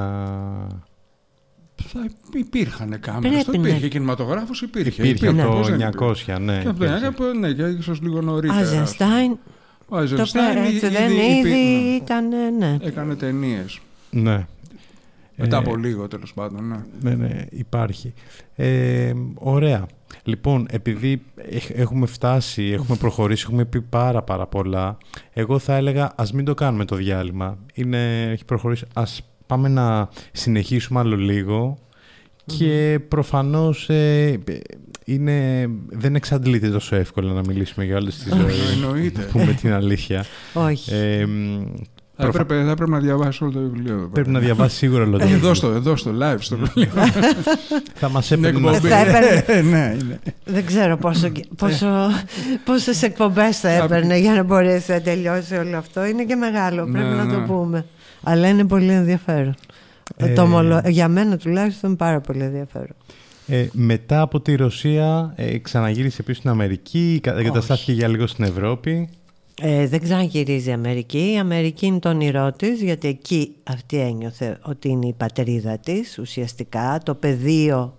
B: Θα υπήρχαν κάμερες.
E: Πρέπει
B: Το υπήρχε
E: να-
B: κινηματογράφος, υπήρχε.
D: Υπήρχε
B: Υπήρχε,
D: από
B: πώς
D: το
B: δεν
D: 900, ναι.
B: Και από το
D: υπήρχε.
B: 900, ναι, και ίσως λίγο νωρίτερα.
E: Άζενστάιν,
B: Ο
E: το
B: Eisenstein
E: πέρα, έτσι
B: ήδη
E: δεν
B: υπή-
E: ήδη
B: ναι,
E: ήταν, ναι.
B: Έκανε ταινίες.
D: Ναι.
B: Μετά
D: Ε,
B: από λίγο τέλος πάντων. Ναι.
D: Ναι, ναι, υπάρχει. Ε, ωραία. Λοιπόν, επειδή έχ- έχουμε φτάσει, έχουμε προχωρήσει, έχουμε πει πάρα πάρα πολλά, εγώ θα έλεγα ας μην το κάνουμε το διάλειμμα. Είναι, έχει προχωρήσει. Ας πάμε να συνεχίσουμε άλλο λίγο και προφανώς ε, είναι, δεν εξαντλείται τόσο εύκολα να μιλήσουμε για όλες τις ζωές.
B: Εννοείται.
D: να πούμε την αλήθεια.
E: Όχι.
D: Ε, μ,
B: Θα έπρεπε, θα έπρεπε να διαβάσει όλο το βιβλίο. εδώ
D: Πρέπει
B: πέρα.
D: να διαβάσει σίγουρα όλο το
B: Ε,
D: βιβλίο.
B: Εδώ στο, εδώ στο live στο βιβλίο.
D: Θα μας
B: Στην
D: έπαιρνε.
B: εκπομπή.
E: Θα έπαιρνε.
B: Ε, ναι, είναι.
E: Δεν ξέρω πόσο, πόσο, πόσες εκπομπές θα έπαιρνε για να μπορέσει να τελειώσει όλο αυτό. Είναι και μεγάλο,
B: Ναι,
E: πρέπει να το
B: ναι.
E: πούμε. Αλλά είναι πολύ ενδιαφέρον.
D: Ε,
E: Το ομολο- Για μένα τουλάχιστον είναι πάρα πολύ ενδιαφέρον.
D: Ε, μετά από τη Ρωσία ε, ξαναγύρισε πίσω στην Αμερική, κα- εγκαταστάθηκε για λίγο στην Ευρώπη.
E: Ε, δεν ξαναγυρίζει η Αμερική. Η Αμερική είναι το όνειρό της, γιατί εκεί αυτή ένιωθε ότι είναι η πατρίδα της ουσιαστικά, το πεδίο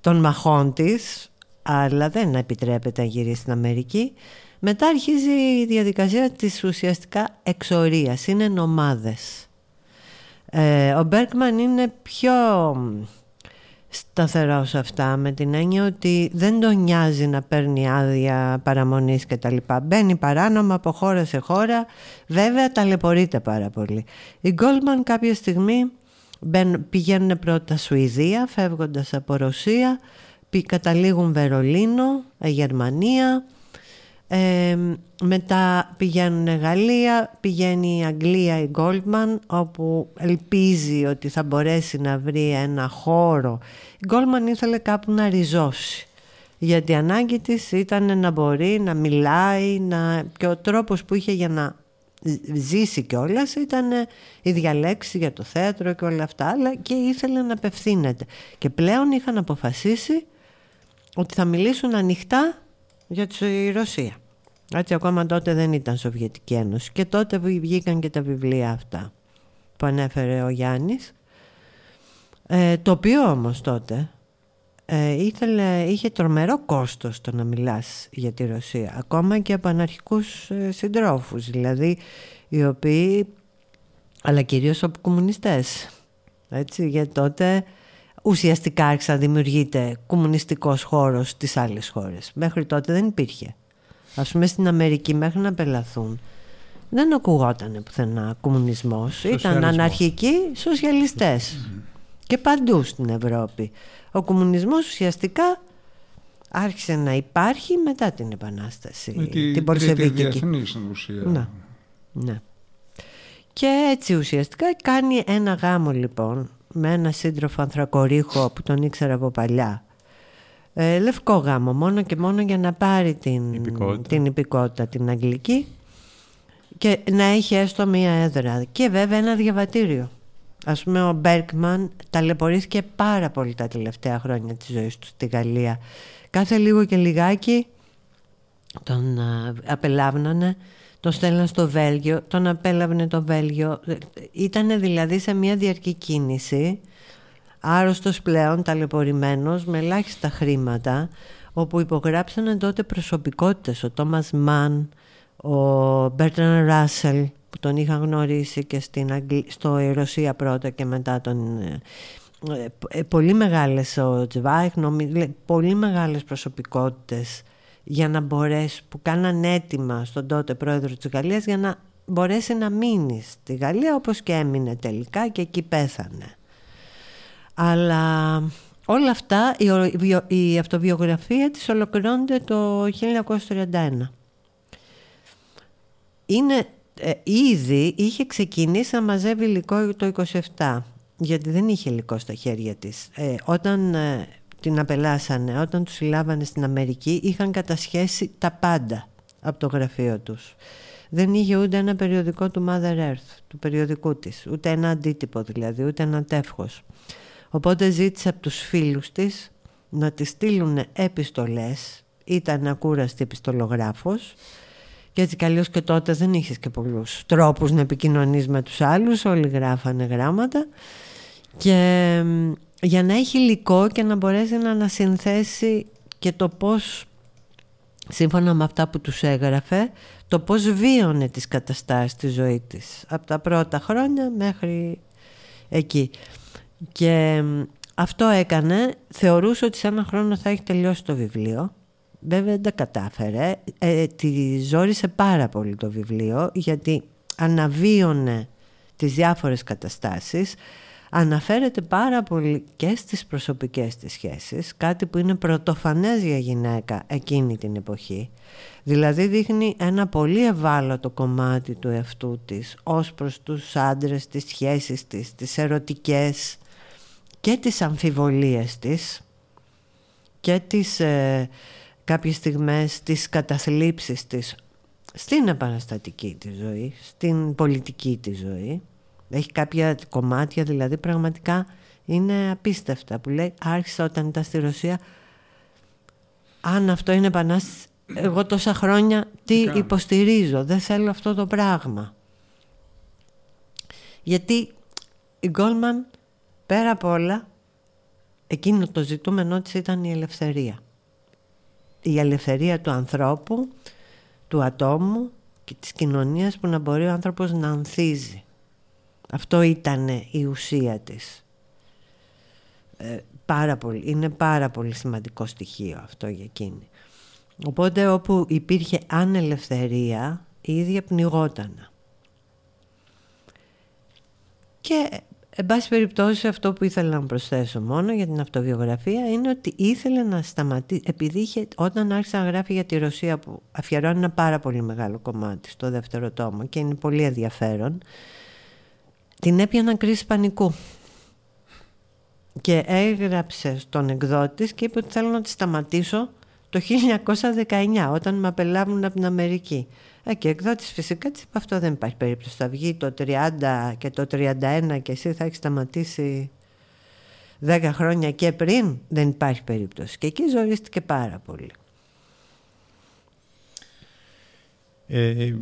E: των μαχών της, αλλά δεν επιτρέπεται να γυρίσει στην Αμερική. Μετά αρχίζει η διαδικασία της ουσιαστικά εξορίας, είναι νομάδες. Ε, ο Μπέρκμαν είναι πιο σταθερός σε αυτά με την έννοια ότι δεν τον νοιάζει να παίρνει άδεια παραμονής και τα λοιπά. Μπαίνει παράνομα από χώρα σε χώρα, βέβαια ταλαιπωρείται πάρα πολύ. Οι Goldman κάποια στιγμή μπαίνουν- πηγαίνουν πρώτα Σουηδία, φεύγοντας από Ρωσία, πη- καταλήγουν Βερολίνο, ε, Γερμανία, ε, μετά πηγαίνουν Γαλλία, πηγαίνει η Αγγλία η Goldman όπου ελπίζει ότι θα μπορέσει να βρει ένα χώρο. Η Goldman ήθελε κάπου να ριζώσει γιατί η ανάγκη της ήταν να μπορεί να μιλάει να... και ο τρόπος που είχε για να ζήσει κιόλας ήταν η διαλέξη για το θέατρο και όλα αυτά αλλά και ήθελε να απευθύνεται και πλέον είχαν αποφασίσει ότι θα μιλήσουν ανοιχτά για τη Ρωσία. Έτσι ακόμα τότε δεν ήταν Σοβιετική Ένωση. Και τότε βγήκαν και τα βιβλία αυτά που ανέφερε ο Γιάννης. Ε, το οποίο όμως τότε ε, ήθελε, είχε τρομερό κόστος το να μιλάς για τη Ρωσία. Ακόμα και από αναρχικούς ε, συντρόφους δηλαδή οι οποίοι αλλά κυρίως από κομμουνιστές. Έτσι, γιατί τότε ουσιαστικά άρχισε να δημιουργείται κομμουνιστικός χώρος στις άλλες χώρες. Μέχρι τότε δεν υπήρχε. Ας πούμε στην Αμερική μέχρι να πελαθούν δεν ακουγόταν πουθενά κομμουνισμός. Ήταν
B: Σοσιαλισμός.
E: αναρχικοί σοσιαλιστές. Και παντού στην Ευρώπη. Ο κομμουνισμός ουσιαστικά άρχισε να υπάρχει μετά την Επανάσταση.
B: Με τη
E: την
B: τρίτη
E: Πολσεβίκη.
B: διεθνής στην ουσία.
E: Ναι. ναι. Και έτσι ουσιαστικά κάνει ένα γάμο λοιπόν με ένα σύντροφο ανθρακορίχο που τον ήξερα από παλιά. Ε, λευκό γάμο μόνο και μόνο για να πάρει την
D: Υπηκότητα.
E: την, υπηκότητα, την αγγλική και να έχει έστω μία έδρα και βέβαια ένα διαβατήριο. Ας πούμε ο Μπέρκμαν ταλαιπωρήθηκε πάρα πολύ τα τελευταία χρόνια της ζωής του στη Γαλλία. Κάθε λίγο και λιγάκι τον α, απελάβνανε, τον στέλναν στο Βέλγιο, τον απέλαβνε το Βέλγιο. Ήταν δηλαδή σε μια διαρκή κίνηση, άρρωστος πλέον, ταλαιπωρημένος, με ελάχιστα χρήματα, όπου υπογράψανε τότε προσωπικότητες, ο Τόμας Μαν, ο Μπέρτραν Ράσελ, που τον είχαν γνωρίσει και στην Αγγλ... στο η Ρωσία πρώτα και μετά τον... ε, ε, πολύ μεγάλες ο Τσβάιχ, νομι- πολύ μεγάλες προσωπικότητες για να μπορέσει, που κάναν αίτημα στον τότε πρόεδρο της Γαλλίας για να μπορέσει να μείνει στη Γαλλία όπως και έμεινε τελικά και εκεί πέθανε. Αλλά όλα αυτά, η, ο- βιο- η αυτοβιογραφία της ολοκληρώνεται το 1931. Είναι, ε, ήδη είχε ξεκινήσει να μαζεύει υλικό το 27 γιατί δεν είχε υλικό στα χέρια της. Ε, όταν ε, την απελάσανε, όταν τους συλλάβανε στην Αμερική είχαν κατασχέσει τα πάντα από το γραφείο τους. Δεν είχε ούτε ένα περιοδικό του Mother Earth, του περιοδικού της, ούτε ένα αντίτυπο δηλαδή, ούτε ένα τεύχος. Οπότε ζήτησε από τους φίλους της να της στείλουν επιστολές, ήταν ακούραστη επιστολογράφος και έτσι καλώς και τότε δεν είχες και πολλούς τρόπους να επικοινωνείς με τους άλλους, όλοι γράφανε γράμματα και μ, για να έχει υλικό και να μπορέσει να ανασυνθέσει και το πώς σύμφωνα με αυτά που τους έγραφε το πώς βίωνε τις καταστάσεις της ζωή της. Από τα πρώτα χρόνια μέχρι εκεί. Και μ, αυτό έκανε. Θεωρούσε ότι σε ένα χρόνο θα έχει τελειώσει το βιβλίο. Βέβαια δεν τα κατάφερε. Ε, τη ζόρισε πάρα πολύ το βιβλίο γιατί αναβίωνε τις διάφορες καταστάσεις αναφέρεται πάρα πολύ και στις προσωπικές της σχέσεις, κάτι που είναι πρωτοφανές για γυναίκα εκείνη την εποχή. Δηλαδή δείχνει ένα πολύ ευάλωτο κομμάτι του εαυτού της ως προς τους άντρες, τις σχέσεις της, τις ερωτικές και τις αμφιβολίες της και τις ε, κάποιες στιγμές τις καταθλίψεις της στην επαναστατική της ζωή, στην πολιτική της ζωή. Έχει κάποια κομμάτια δηλαδή πραγματικά είναι απίστευτα που λέει άρχισα όταν ήταν στη Ρωσία αν αυτό είναι επανάσταση εγώ τόσα χρόνια τι υποστηρίζω δεν θέλω αυτό το πράγμα γιατί η Γκόλμαν πέρα απ' όλα εκείνο το ζητούμενό της ήταν η ελευθερία η ελευθερία του ανθρώπου του ατόμου και της κοινωνίας που να μπορεί ο άνθρωπος να ανθίζει. Αυτό ήταν η ουσία της. Ε, πάρα πολύ, είναι πάρα πολύ σημαντικό στοιχείο αυτό για εκείνη. Οπότε όπου υπήρχε ανελευθερία η ίδια πνιγότανα. Και Εν πάση περιπτώσει αυτό που ήθελα να προσθέσω μόνο για την αυτοβιογραφία είναι ότι ήθελε να σταματήσει, επειδή είχε, όταν άρχισε να γράφει για τη Ρωσία που αφιερώνει ένα πάρα πολύ μεγάλο κομμάτι στο δεύτερο τόμο και είναι πολύ ενδιαφέρον, την έπιαναν κρίση πανικού. Και έγραψε στον εκδότη και είπε ότι θέλω να τη σταματήσω το 1919 όταν με απελάβουν από την Αμερική. Ε, και εκδότης φυσικά της είπε αυτό δεν υπάρχει περίπτωση. Θα βγει το 30 και το 31 και εσύ θα έχεις σταματήσει 10 χρόνια και πριν. Δεν υπάρχει περίπτωση. Και εκεί ζορίστηκε πάρα πολύ.
D: Ε,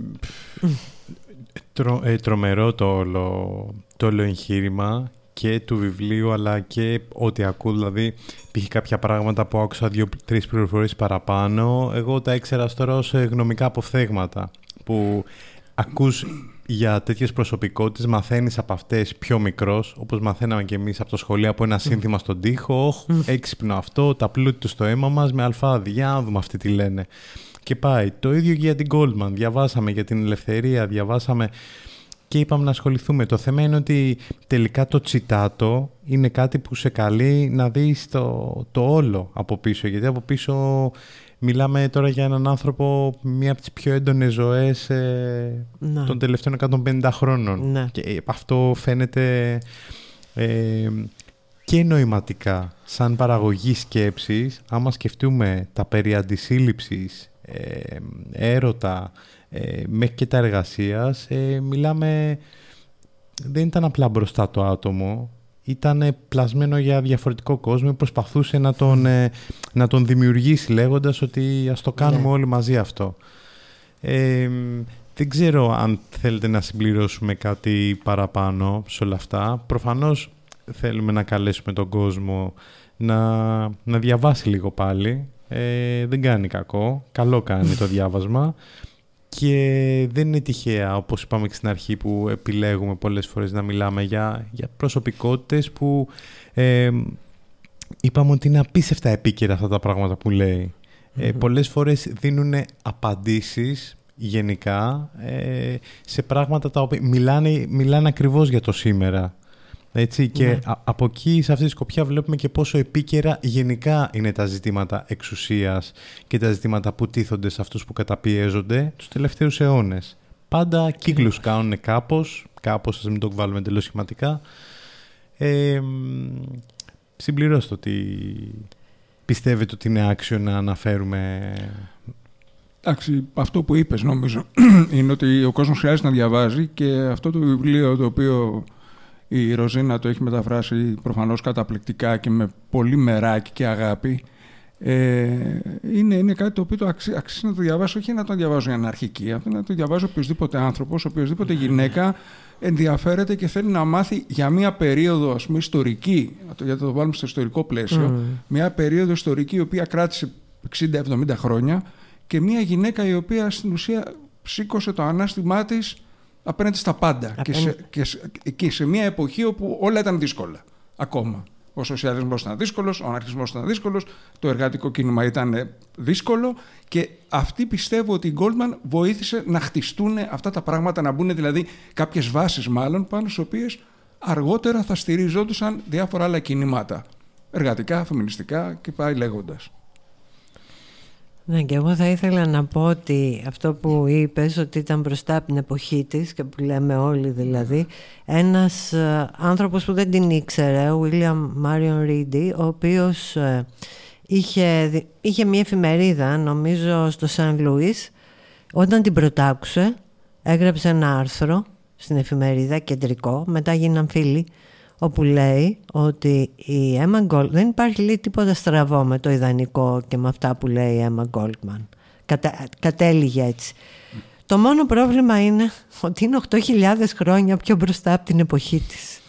D: τρο, ε, τρομερό το όλο, το όλο εγχείρημα και του βιβλίου αλλά και ό,τι ακούω. Δηλαδή, υπήρχε κάποια πράγματα που άκουσα δύο-τρει πληροφορίες παραπάνω. Εγώ τα ήξερα τώρα ως γνωμικά αποφθέγματα. Που ακούς για τέτοιες προσωπικότητες, μαθαίνεις από αυτές πιο μικρός, όπως μαθαίναμε και εμείς από το σχολείο, από ένα σύνθημα στον τοίχο, όχ, έξυπνο αυτό, τα πλούτη του στο αίμα μας, με αλφάδια, δούμε αυτοί τι λένε. Και πάει. Το ίδιο και για την Goldman. Διαβάσαμε για την ελευθερία, διαβάσαμε και είπαμε να ασχοληθούμε. Το θέμα είναι ότι τελικά το τσιτάτο είναι κάτι που σε καλεί να δεις το, το όλο από πίσω. Γιατί από πίσω μιλάμε τώρα για έναν άνθρωπο μία από τις πιο έντονες ζωές ε, των τελευταίων 150 χρόνων.
E: Ναι.
D: Και αυτό φαίνεται ε, και νοηματικά σαν παραγωγή σκέψης. Άμα σκεφτούμε τα περί αντισύλληψης, ε, έρωτα, ε, μέχρι και τα εργασίας, ε, μιλάμε... Δεν ήταν απλά μπροστά το άτομο, ήταν πλασμένο για διαφορετικό κόσμο προσπαθούσε να τον, ε, να τον δημιουργήσει λέγοντας ότι ας το κάνουμε ναι. όλοι μαζί αυτό. Ε, δεν ξέρω αν θέλετε να συμπληρώσουμε κάτι παραπάνω σε όλα αυτά. Προφανώς θέλουμε να καλέσουμε τον κόσμο να, να διαβάσει λίγο πάλι. Ε, δεν κάνει κακό. Καλό κάνει το διάβασμα. Και δεν είναι τυχαία, όπως είπαμε και στην αρχή, που επιλέγουμε πολλές φορές να μιλάμε για, για προσωπικότητες που ε, είπαμε ότι είναι απίστευτα επίκαιρα αυτά τα πράγματα που λέει. Ε, πολλές φορές δίνουν απαντήσεις γενικά ε, σε πράγματα τα οποία μιλάνε, μιλάνε ακριβώς για το σήμερα. Έτσι, και ναι. από εκεί, σε αυτή τη σκοπιά, βλέπουμε και πόσο επίκαιρα γενικά είναι τα ζητήματα εξουσίας και τα ζητήματα που τίθονται σε αυτούς που καταπιέζονται τους τελευταίους αιώνες. Πάντα κύκλους κάνουν κάπως, κάπως, ας μην το βάλουμε εντελώς σχηματικά. Ε, συμπληρώστε ότι πιστεύετε ότι είναι άξιο να αναφέρουμε...
B: Εντάξει, αυτό που είπες νομίζω είναι ότι ο κόσμος χρειάζεται να διαβάζει και αυτό το βιβλίο το οποίο η Ροζίνα το έχει μεταφράσει προφανώς καταπληκτικά και με πολύ μεράκι και αγάπη. Ε, είναι, είναι κάτι το οποίο το αξίζει, αξίζει να το διαβάσω, όχι να το διαβάζω για αναρχική, αυτό να το διαβάζω οποιοδήποτε άνθρωπος, οποιοδήποτε γυναίκα ενδιαφέρεται και θέλει να μάθει για μία περίοδο ας πούμε, ιστορική, γιατί το βάλουμε στο ιστορικό πλαίσιο, μία περίοδο ιστορική η οποία κράτησε 60-70 χρόνια και μία γυναίκα η οποία στην ουσία σήκωσε το ανάστημά της απέναντι στα πάντα. Και, σε, και, και σε μια εποχή όπου όλα ήταν δύσκολα. Ακόμα. Ο σοσιαλισμός ήταν δύσκολος, ο αναρχισμός ήταν δύσκολος, το εργατικό κίνημα ήταν δύσκολο και αυτή πιστεύω ότι η Goldman βοήθησε να χτιστούν αυτά τα πράγματα, να μπουν δηλαδή κάποιες βάσεις μάλλον πάνω στις οποίες αργότερα θα στηριζόντουσαν διάφορα άλλα κινήματα. Εργατικά, φεμινιστικά και πάει λέγοντας.
E: Ναι, και εγώ θα ήθελα να πω ότι αυτό που είπες ότι ήταν μπροστά από την εποχή της και που λέμε όλοι δηλαδή ένας ε, άνθρωπος που δεν την ήξερε, ο William Marion Reedy ο οποίος ε, είχε, είχε μια εφημερίδα νομίζω στο Σαν Λουίς όταν την πρωτάκουσε έγραψε ένα άρθρο στην εφημερίδα κεντρικό μετά γίναν φίλοι όπου λέει ότι η Emma Goldman δεν υπάρχει λέει, τίποτα στραβό με το ιδανικό και με αυτά που λέει η Emma Goldman. Κατα, κατέληγε έτσι. Το μόνο πρόβλημα είναι ότι είναι 8.000 χρόνια πιο μπροστά από την εποχή της.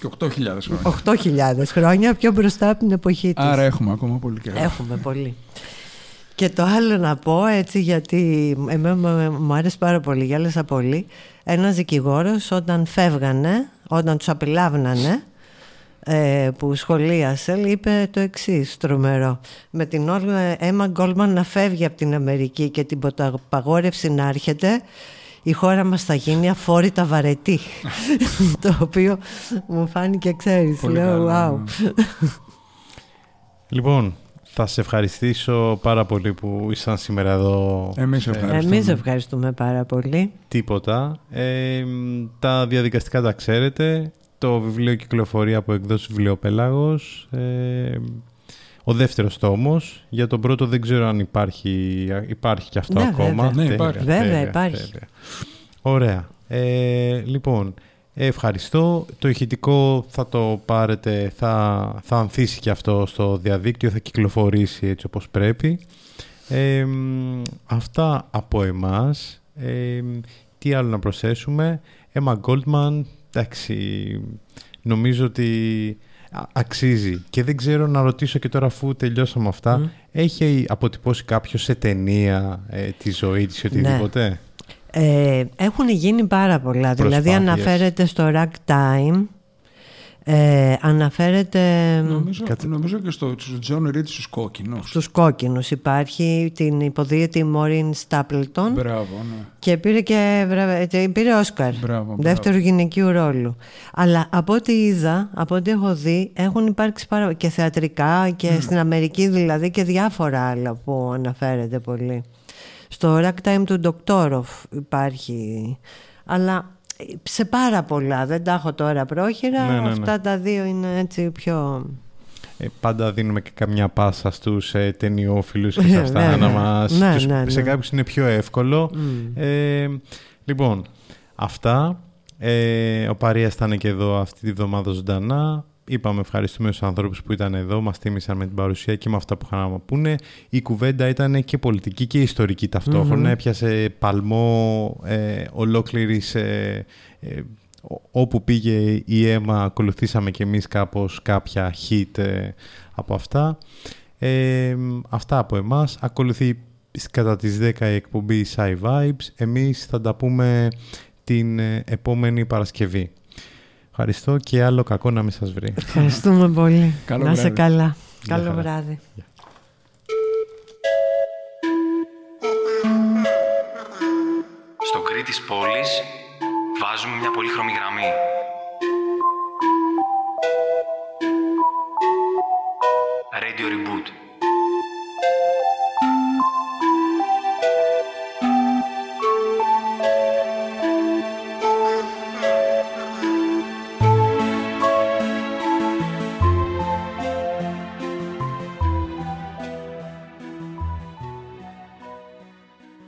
B: Και 8.000 χρόνια.
E: 8.000 χρόνια πιο μπροστά από την εποχή της.
B: Άρα έχουμε ακόμα πολύ καιρό.
E: Έχουμε πολύ. Και το άλλο να πω έτσι γιατί εμένα μου άρεσε πάρα πολύ, γέλασα πολύ. Ένας δικηγόρος όταν φεύγανε όταν τους απελάβνανε ε, που σχολίασε είπε το εξής τρομερό με την ώρα Έμα Γκόλμαν να φεύγει από την Αμερική και την παγόρευση να έρχεται η χώρα μας θα γίνει αφόρητα βαρετή το οποίο μου φάνηκε ξέρεις Πολύ λέω wow ναι.
D: Λοιπόν, θα σε ευχαριστήσω πάρα πολύ που ήσαν σήμερα εδώ.
B: Εμείς ευχαριστούμε.
E: Εμείς ευχαριστούμε πάρα πολύ.
D: Τίποτα. Ε, τα διαδικαστικά τα ξέρετε. Το βιβλίο κυκλοφορεί από εκδόσεις Βιβλιοπέλαγος. Ε, ο δεύτερος τόμος. Για τον πρώτο δεν ξέρω αν υπάρχει, υπάρχει και αυτό
E: ναι,
D: ακόμα.
B: Βέβαια. Ναι, υπάρχει.
E: Βέβαια, υπάρχει.
D: Ωραία. Ε, λοιπόν, Ευχαριστώ. Το ηχητικό θα το πάρετε, θα, θα ανθίσει και αυτό στο διαδίκτυο, θα κυκλοφορήσει έτσι όπως πρέπει. αυτά από εμάς. τι άλλο να προσθέσουμε; Emma Goldman, εντάξει, νομίζω ότι αξίζει. Και δεν ξέρω να ρωτήσω και τώρα αφού τελειώσαμε αυτά, έχει αποτυπώσει κάποιος σε ταινία ε, τη ζωή της ή ναι. Οτιδήποτε.
E: Ε, έχουν γίνει πάρα πολλά. Δηλαδή αναφέρεται στο Ragtime, ε, αναφέρεται...
B: Νομίζω, νομίζω και στο John Reed στους κόκκινους.
E: Στους κόκκινους υπάρχει την υποδίαιτη Μόριν Στάπλτον
B: Μπράβο, ναι.
E: και πήρε και ε, πήρε Όσκαρ,
B: μπράβο,
E: δεύτερο γυναικείου ρόλου. Αλλά από ό,τι είδα, από ό,τι έχω δει, έχουν υπάρξει πάρα... και θεατρικά και mm. στην Αμερική δηλαδή και διάφορα άλλα που αναφέρεται πολύ. Στο Ragtime του Ντοκτόροφ υπάρχει. Αλλά σε πάρα πολλά. Δεν τα έχω τώρα πρόχειρα. Ναι, ναι, ναι. Αυτά τα δύο είναι έτσι πιο...
D: Ε, πάντα δίνουμε και καμιά πάσα στους ε, ταινιόφιλους και σε αυτά να μας... σε κάποιους είναι πιο εύκολο. Ε, λοιπόν, αυτά. Ε, ο Παρίας ήταν και εδώ αυτή τη βδομάδα ζωντανά. Είπαμε ευχαριστούμε στους ανθρώπους που ήταν εδώ, μας τίμησαν με την παρουσία και με αυτά που είχαν να πούνε. Η κουβέντα ήταν και πολιτική και ιστορική Έπιασε παλμό ε, ολόκληρης... Ε, ε, όπου πήγε η αίμα ακολουθήσαμε και εμείς κάπως κάποια hit ε, από αυτά. Ε, αυτά από εμάς. Ακολουθεί κατά τις 10 η εκπομπή Sci Vibes. Εμείς θα τα πούμε την επόμενη Παρασκευή. Ευχαριστώ και άλλο κακό να μην σας βρει.
E: Ευχαριστούμε πολύ. Καλό να είσαι καλά. Καλό βράδυ.
A: Στο κρί της πόλης βάζουμε μια πολύχρωμη γραμμή. Radio Reboot.